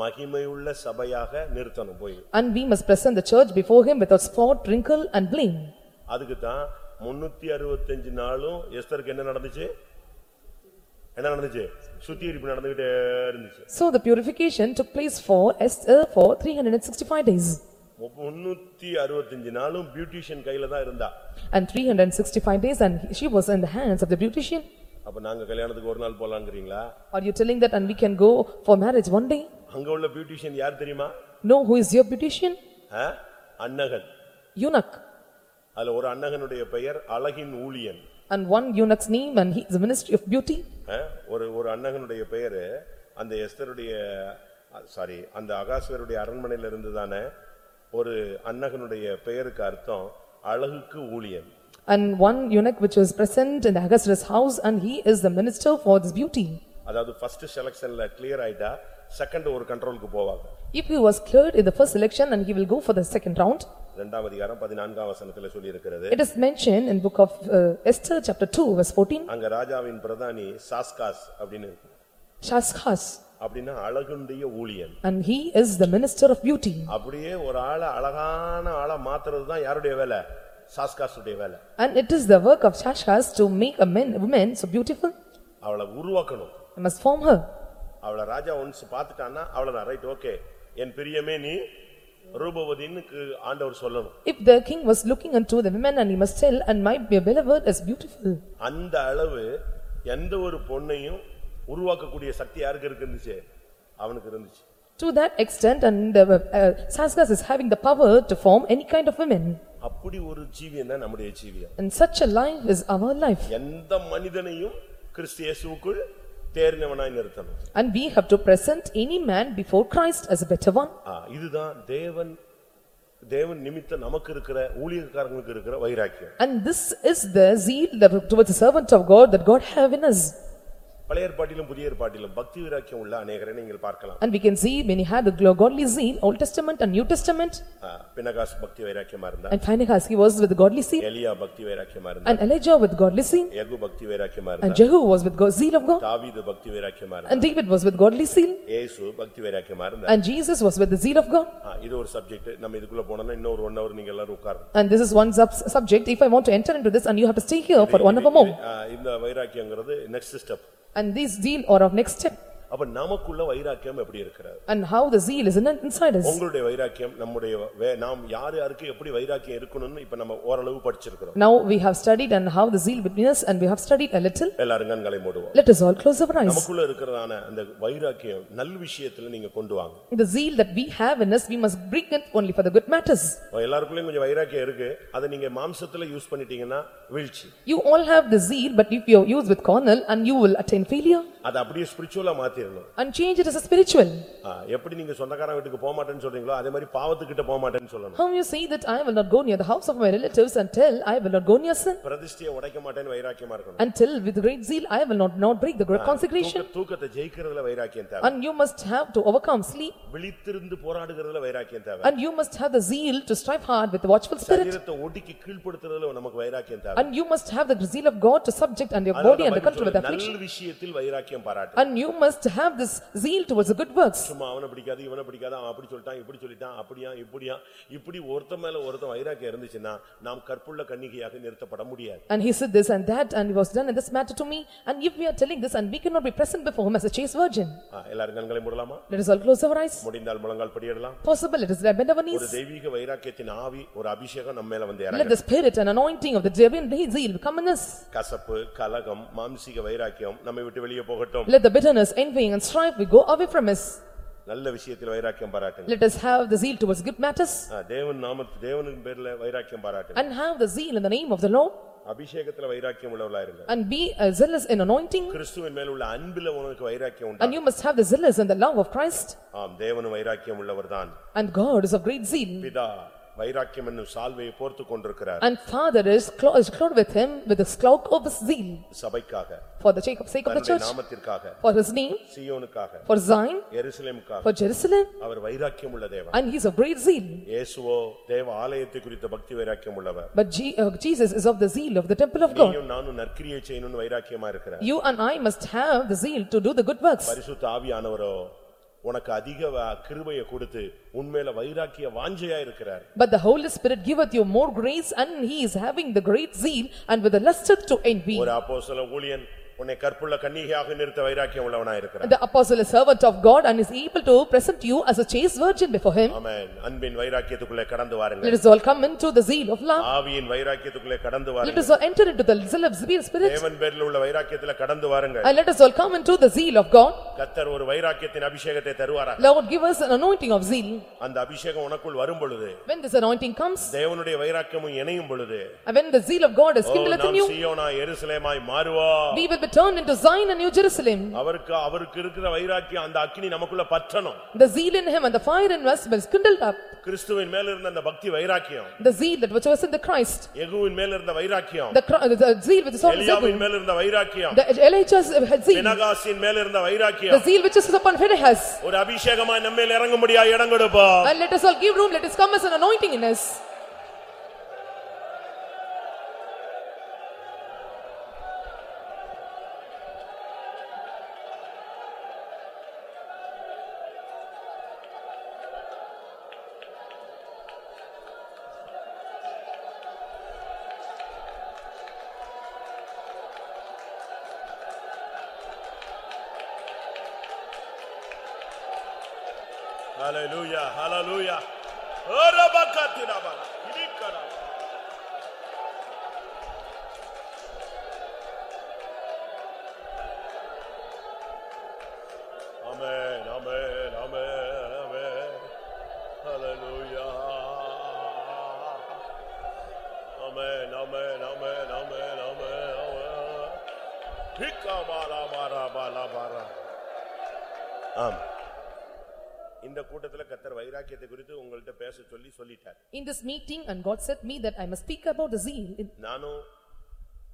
மகிமையுள்ள சபையாக நிறுத்தணும் போய் And we must present the church before him without spot, wrinkle and blame. அதுக்கு தான் முன்னூத்தி அறுபத்தஞ்சு நாளும் எஸ்தருக்கு என்ன நடந்துச்சு என்ன நடந்துச்சு சுத்திகரிப்பு நடந்துகிட்டே இருந்துச்சு So the purification took place for Esther for three hundred and sixty-five days. முன்னூத்தி அறுபத்தஞ்சு நாளும் பியூட்டிஷியன் கையில தான் இருந்தா And three hundred and sixty-five days and she was in the hands of the beautician. அப்ப நாங்க கல்யாணத்துக்கு ஒரு நாள் போலாங்கிறீங்களா Are you telling that and we can go for marriage one day? அங்க உள்ள பியூட்டிஷியன் யார் தெரியுமா who is your beautician? Ah? அன்னகன் Eunuch. அதுல ஒரு அன்னகனுடைய பெயர் அழகின் ஊழியன் And one eunuch's name and he is the ministry of beauty. ஆ? ஒரு ஒரு அன்னகனுடைய பெயரு அந்த எஸ்தருடைய சாரி அந்த அகாசுவருடைய அரண்மனையில இருந்து தானே ஒரு அன்னகனுடைய பெயருக்கு அர்த்தம் அழகுக்கு ஊழியன் And one eunuch which was present in the Ahasuerus house and he is the minister for this beauty. அதாவது ஃபர்ஸ்ட் செலக்ஷன்ல கிளியர் ஆயிட்டா செகண்ட் ஒரு கண்ட்ரோலுக்கு போவாங்க If he was cleared in the first election and he will go for the second round, இரண்டாம் அதிகாரம் பதினான்காம் வசனத்துல சொல்லி இருக்கிறது it is mentioned in book of uh, Esther chapter 2 verse 14, அங்க ராஜாவின் பிரதானி சாஸ்காஸ் அப்படின்னு இருக்கு. Shaskas. அப்படின்னா அழகுடைய ஊழியன் And he is the minister of beauty. அப்படியே ஒரு ஆளை அழகான ஆளா மாத்துறது தான் யாருடைய வேலை சாஸ்காசுடைய வேலை And it is the work of Shashkas to make a man, woman so beautiful. அவளை உருவாக்கணும் must form her. அவளை ராஜா ஒன்ஸ் பார்த்துட்டான்னா அவ்வளவுதான் ரைட் ஓகே என் பிரியமே நீ ரூபவதின்னு ஆண்டவர் சொல்லணும் If the king was looking unto the women and he must tell, and my beloved is beautiful. அந்த அளவு எந்த ஒரு பொண்ணையும் உருவாக்கக்கூடிய சக்தி யாருக்கு இருந்துச்சு அவனுக்கு இருந்துச்சு To that extent, and uh, uh, Shaskas is having the power to form any kind of women. அப்படி ஒரு ஜீவியம் தான் நம்முடைய ஜீவியம் And such a life is our life. எந்த மனிதனையும் கிறிஸ்து இயேசுவுக்குள் தேர்ந்தவனாய் நிறுத்தணும் And we have to present any man before Christ as a better one. ஆ, இதுதான் தேவன் தேவன் நிமித்த நமக்கு இருக்கிற ஊழியக்காரங்களுக்கு இருக்கிற வைராக்கியம் And this is the zeal that- towards the servant of God that God have in us. பழைய ஏற்பாட்டிலும் புதிய ஏற்பாட்டிலும் பக்தி வைராக்கியம் உள்ள அநேகரை நீங்கள் பார்க்கலாம் And we can see many had the glo- godly zeal, Old Testament and New Testament. ஆ, பினகாஸ் பக்தி வைராக்கியமா இருந்தா And Phinehas, he was with godly zeal. எலியா பக்தி வைராக்கியமா இருந்தா And Elijah with godly zeal. எகு பக்தி வைராக்கியமா And இருந்தா Jehu was with God- zeal of God. தாவீது பக்தி வைராக்கியமா இருந்தா And David was with godly zeal. ஏசு பக்தி வைராக்கியமா இருந்தா And Jesus was with the zeal of God. ஆ, இது ஒரு சப்ஜெக்ட் நம்ம இதுக்குள்ள போனோம்னா இன்னொரு ஒன் ஹவர் நீங்க எல்லாரும் உட்காரணும் And this is one sub- subject. If I want to enter into this and you have to stay here for one hour more. ஆ, இந்த வைராக்கியங்கிறது next step And this zeal or of next step. அப்ப நமக்குள்ள வைராக்கியம் எப்படி இருக்கிறது And how the zeal is in inside us. உங்களுடைய வைராக்கியம் நம்முடைய வே- நாம் யார் யாருக்கு எப்படி வைராக்கியம் இருக்கணும்னு இப்ப நம்ம ஓரளவு படிச்சிருக்கிறோம் Now we have studied and how the zeal between us and we have studied a little. எல்லாரும் கண்களை மூடுவோம் Let us all close our eyes. நமக்குள்ள இருக்கிறதான அந்த வைராக்கியம் நல் விஷயத்துல நீங்க கொண்டு வாங்க The zeal that we have in us, we must bring it only for the good matters. எல்லாருக்குள்ளயும் கொஞ்சம் வைராக்கியம் இருக்கு அதை நீங்க மாம்சத்துல யூஸ் பண்ணிட்டீங்கன்னா வீழ்ச்சி You all have the zeal, but if you use with carnal and you will attain failure அதை அப்படியே ஸ்பிரிச்சுவலா மாத்திரணும் and change it as a spiritual. ஆ, எப்படி நீங்க சொந்தக்காரன் வீட்டுக்கு போக மாட்டேன்னு சொல்றீங்களோ அதே மாதிரி பாவத்துக்கிட்ட போக மாட்டேன்னு சொல்லணும் How you say that I will not go near the house of my relatives and tell I will not go near sin. பிரதிஷ்டையை உடைக்க மாட்டேன்னு வைராக்கியமா இருக்கணும் Until with great zeal I will not not break the great consecration. தூக்க- தூக்கத்தை ஜெயிக்கிறதுல வைராக்கியம் தேவை And you must have to overcome sleep விழித்திருந்து போராடுகிறதுல வைராக்கியம் தேவை and you must have the zeal to strive hard with the watchful spirit. சரீரத்தை ஒடுக்கி கீழ்ப்படுத்துறதுல நமக்கு வைராக்கியம் தேவை And you must have the zeal of God to subject and your அதனால body தான் under Bible control of the சொல்லுது, affliction. நல் விஷயத்தில் வைராக்கியம் பாராட்டு And you must have this zeal towards the good works. சும்மா அவனை பிடிக்காது இவனை பிடிக்காது அவன் அப்படி சொல்லிட்டான் இப்படி சொல்லிட்டான் அப்படியா இப்படியா இப்படி ஒருத்த மேல ஒருத்தன் வைராக்கியம் இருந்துச்சுன்னா நாம் கற்புள்ள கன்னிகையாக நிறுத்தப்பட முடியாது And he said this and that and he was done in this matter to me. And if we are telling this and we cannot be present before him as a chaste virgin. ஆ, எல்லாரும் கண்களை மூடலாமா Let us all close our eyes. முடிந்தால் முழங்கால் படியிடலாம் Possible, let us bend our ஒரு knees. தெய்வீக வைராக்கியத்தின் ஆவி ஒரு அபிஷேகம் நம்ம மேல வந்து Let இறங்கும் the spirit and anointing of the divine zeal come in us. கசப்பு கலகம் மாம்சீக வைராக்கியம் நம்மை விட்டு வெளியே போகட்டும் Let the bitterness, envying and strife we go away from us. நல்ல விஷயத்தில் வைராக்கியம் பாராட்டுங்க Let us have the zeal towards good matters ஆ, தேவன் நாம தேவனின் பேர்ல வைராக்கியம் பாராட்டுங்க and have the zeal in the name of the Lord அபிஷேகத்துல வைராக்கியம் உள்ளவளா இருங்க and be uh, zealous in anointing கிறிஸ்துவின் மேல் உள்ள அன்பில உனக்கு வைராக்கியம் and உண்டா you must have the zealous in the love of Christ ஆம் தேவனும் வைராக்கியம் உள்ளவர்தான் and God is of great zeal. பிதா வைராக்கியம் என்னும் சால்வையை போர்த்து கொண்டிருக்கிறார் And father is clo- is clothed with him with the cloak of his zeal சபைக்காக for the sake of sake of the தன்னுடைய church, நாமத்திற்காக for his name, சியோனுக்காக for Zion, எருசலேமுக்காக for Jerusalem, அவர் வைராக்கியம் உள்ள தேவன் and he is of great zeal. இயேசுவோ தேவ ஆலயத்தை குறித்த பக்தி வைராக்கியம் உள்ளவர் But Je- uh, Jesus is of the zeal of the temple of God. நீயும் நானும் நற்கிரியை செய்யணும்னு வைராக்கியமா இருக்கிறார் You and I must have the zeal to do the good works. பரிசுத்த ஆவியானவரோ உனக்கு அதிக கிருபையை கொடுத்து உன்மேல வைராக்கிய வாஞ்சையா இருக்கிறார் But the Holy Spirit giveth you more grace and he is having the great zeal and with the lusteth to envy. ஒரு அப்போஸ்தல ஊழியன் உன்னை கற்புள்ள கன்னிகையாக நிறுத்த வைராக்கியம் உள்ளவனா இருக்கிறார் The apostle is servant of God and is able to present you as a chaste virgin before him. ஆமென் அன்பின் வைராக்கியத்துக்குள்ளே கடந்து வாருங்கள் Let us all come into the zeal of love. ஆவியின் வைராக்கியத்துக்குள்ளே கடந்து Let வாருங்கள் us all enter into the zeal of spirit தேவன் பேரில் உள்ள வைராக்கியத்துல கடந்து வாருங்கள் and let us all come into the zeal of God. கத்தர் ஒரு வைராக்கியத்தின் அபிஷேகத்தை தருவாரா Lord, give us an anointing of zeal. அந்த அபிஷேகம் உனக்குள் வரும் பொழுது When this anointing comes தேவனுடைய வைராக்கியமும் இணையும் பொழுது and when the zeal of God is O, kindled in நாம் you, சீயோனா எருசலேமாய் மாறுவோம் we will be turned into Zion and New Jerusalem. அவருக்கு அவருக்கு இருக்கிற வைராக்கியம் அந்த அக்கினி நமக்குள்ள பற்றணும் The zeal in him and the fire in us will kindled up. கிறிஸ்துவின் மேல இருந்த அந்த பக்தி வைராக்கியம் The zeal that which was in the Christ, எகுவின் மேல இருந்த வைராக்கியம் the Chri- the zeal which is on எலியாவின் Zebul, மேல இருந்த வைராக்கியம் the Elijah's had zeal, பினகாசின் மேல இருந்த the வைராக்கியம் zeal which is upon Phinehas. ஒரு அபிஷேகமாய் நம்மேல் இறங்கும்படியா இடம் கொடுப்போம் And let us all give room, let us come as an anointing in us. ஹalleluya ஹalleluya வைராக்கியத்தை குறித்து உங்கள்ட்ட பேச சொல்லி சொல்லிட்டார் In this meeting, and God said me that I must speak about the zeal, in- நானும்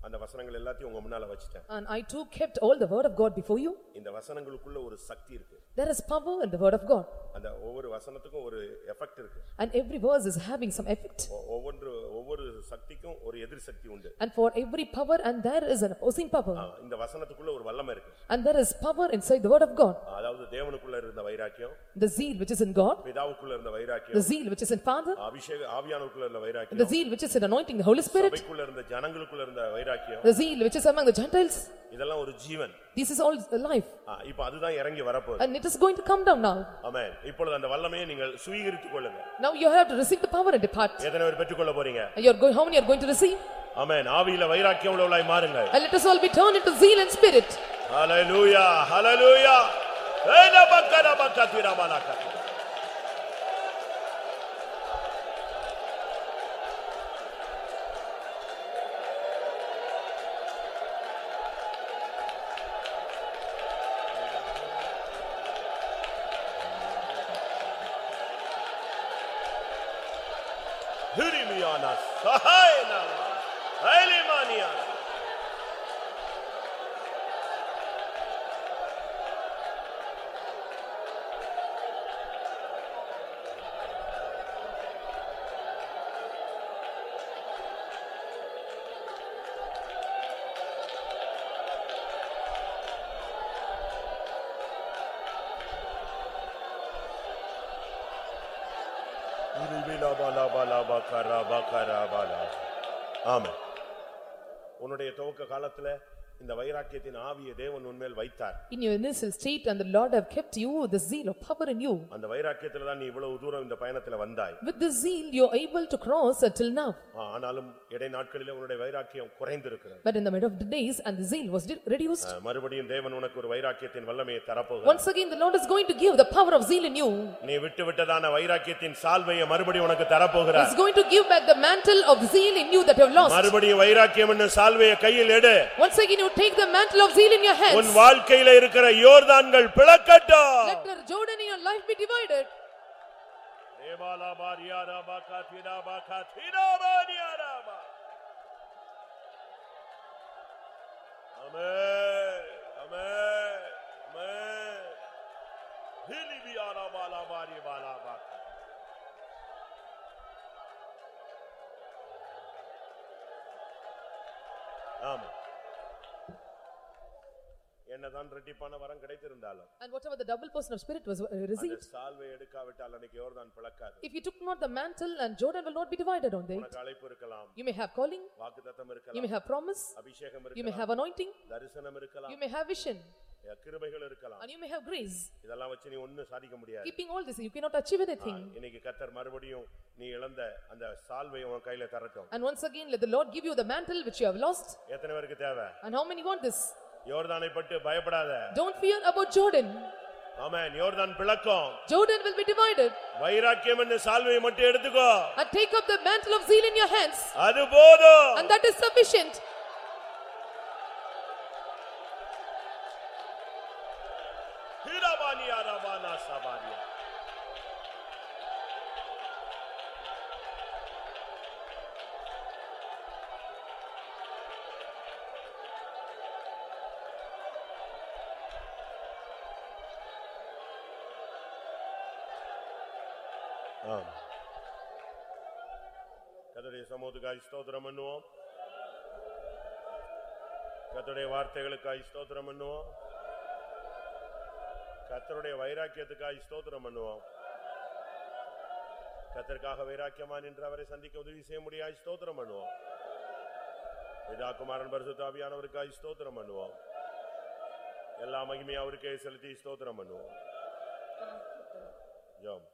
அந்த வசனங்கள் எல்லாத்தையும் உங்க முன்னால வச்சிட்டேன் and I too kept all the word of God before you. இந்த வசனங்களுக்குள்ள ஒரு சக்தி இருக்கு There is power in the word of God, அந்த ஒவ்வொரு வசனத்துக்கும் ஒரு எஃபெக்ட் இருக்கு and every verse is having some effect. ஒ- ஒவ்வொன்று ஒவ்வொரு சக்திக்கும் ஒரு எதிர் சக்தி உண்டு And for every power, and there is an opposing ah, power, இந்த வசனத்துக்குள்ள ஒரு வல்லமை இருக்கு and there is power inside the word of God. அதாவது தேவனுக்குள்ள இருந்த வைராக்கியம் The zeal which is in God, பிதாவுக்குள்ள இருந்த the வைராக்கியம் zeal which is in Father, அபிஷேக ஆவியானுக்குள்ள இருந்த the வைராக்கியம் zeal which is in anointing the Holy Spirit, சபைக்குள்ள இருந்த ஜனங்களுக்குள்ள இருந்த வைராக்கியம் the zeal which is among the Gentiles. இதெல்லாம் ஒரு ஜீவன் This is all life, ஆ, இப்ப அதுதான் இறங்கி வரப்போகுது and it is going to come down now. ஆமென் இப்பொழுது அந்த வல்லமையை நீங்கள் சுவீகரித்துக் கொள்ளுங்க Now you have to receive the power and depart. எத்தனை பேர் பெற்றுக்கொள்ள போறீங்க And you are going, how many are going to receive? ஆமென் ஆவியில வைராக்கியம் உள்ளவளாய் மாறுங்க And let us all be turned into zeal and spirit. ஹalleluya ஹalleluya ஏன ஆமென். உன்னுடைய துவக்க காலத்துல இந்த வைராக்கியத்தின் ஆவியை தேவன் உன்மேல் வைத்தார் In your initial state and the Lord have kept you the zeal of power in you. அந்த வைராக்கியத்துல தான் நீ இவ்வளவு தூரம் இந்த பயணத்துல வந்தாய் With this zeal you are able to cross until now. ஆ, ஆனாலும் இடை நாட்களிலே உன்னுடைய வைராக்கியம் குறைந்திருக்கிறது But in the middle of the days and the zeal was di- reduced. ஆ, மறுபடியும் தேவன் உனக்கு ஒரு வைராக்கியத்தின் வல்லமையை தரப்போகிறார் Once again the Lord is going to give the power of zeal in you. நீ விட்டு விட்டதான வைராக்கியத்தின் சால்வையை மறுபடியும் உனக்கு He is தரப்போகிறார் going to give back the mantle of zeal in you that you have lost. மறுபடியும் வைராக்கியம் என்னும் சால்வையை கையில் எடு Once again you take the mantle of zeal in your உன் hands. வாழ்க்கையில இருக்கிற யோர்தான்கள் பிளக்கட்டும் Let the Jordan in your life be divided. ஏபாலா பாரியாரா பாக்கா தீரா பாக்கா தீரா பாரியாரா பா Amen. Amen. Amen. Hili biara bala bari bala baka. ஆமா என்னதான் ரெட்டிப்பான வரம் கிடைத்திருந்தாலும் And whatever the double portion of spirit was uh, அந்த received, சால்வை எடுக்காவிட்டால் அன்னைக்கு யோர்தான் பிளக்காது if you took not the mantle and Jordan will not be divided on it. உனக்கு அழைப்பு இருக்கலாம் You may have calling, வாக்குத்தத்தம் you இருக்கலாம் may have promise, அபிஷேகம் you may இருக்கலாம் have anointing, தரிசனம் இருக்கலாம் you may have vision, கிருபைகள் இருக்கலாம் and you may have grace. இதெல்லாம் வச்சு நீ ஒண்ணும் சாதிக்க முடியாது Keeping all this, you cannot achieve anything. இன்னைக்கு கத்தர் மறுபடியும் நீ இழந்த அந்த சால்வை உன் கையில தரட்டும் And once again, let the Lord give you the mantle which you have lost. எத்தனை பேருக்கு தேவை And how many want this? யோர்தானை பட்டு பயப்படாத Don't fear about Jordan. ஆமென் யோர்தான் பிளக்கும் Jordan will be divided. வைராக்கியம் என்று சால்வையை மட்டும் எடுத்துக்கோ And take up the mantle of zeal in your hands. அது போதும் And that is sufficient. சமூகத்துக்காய் ஸ்தோத்திரம் பண்ணுவோம். கர்த்தருடைய வார்த்தைகளுக்காய் ஸ்தோத்திரம் பண்ணுவோம். கர்த்தருடைய வைராக்கியத்துக்காய் ஸ்தோத்திரம் பண்ணுவோம். கர்த்தருக்காக வைராக்கியமா நின்று அவரை சந்திக்க உதவி செய்ய முடியாய் ஸ்தோத்திரம் பண்ணுவோம். பிதா குமாரன் பரிசுத்தாவியானவருக்காய் ஸ்தோத்திரம் பண்ணுவோம். எல்லா மகிமையும் அவருக்கே செலுத்தி ஸ்தோத்திரம் பண்ணுவோம். ஜெபம்.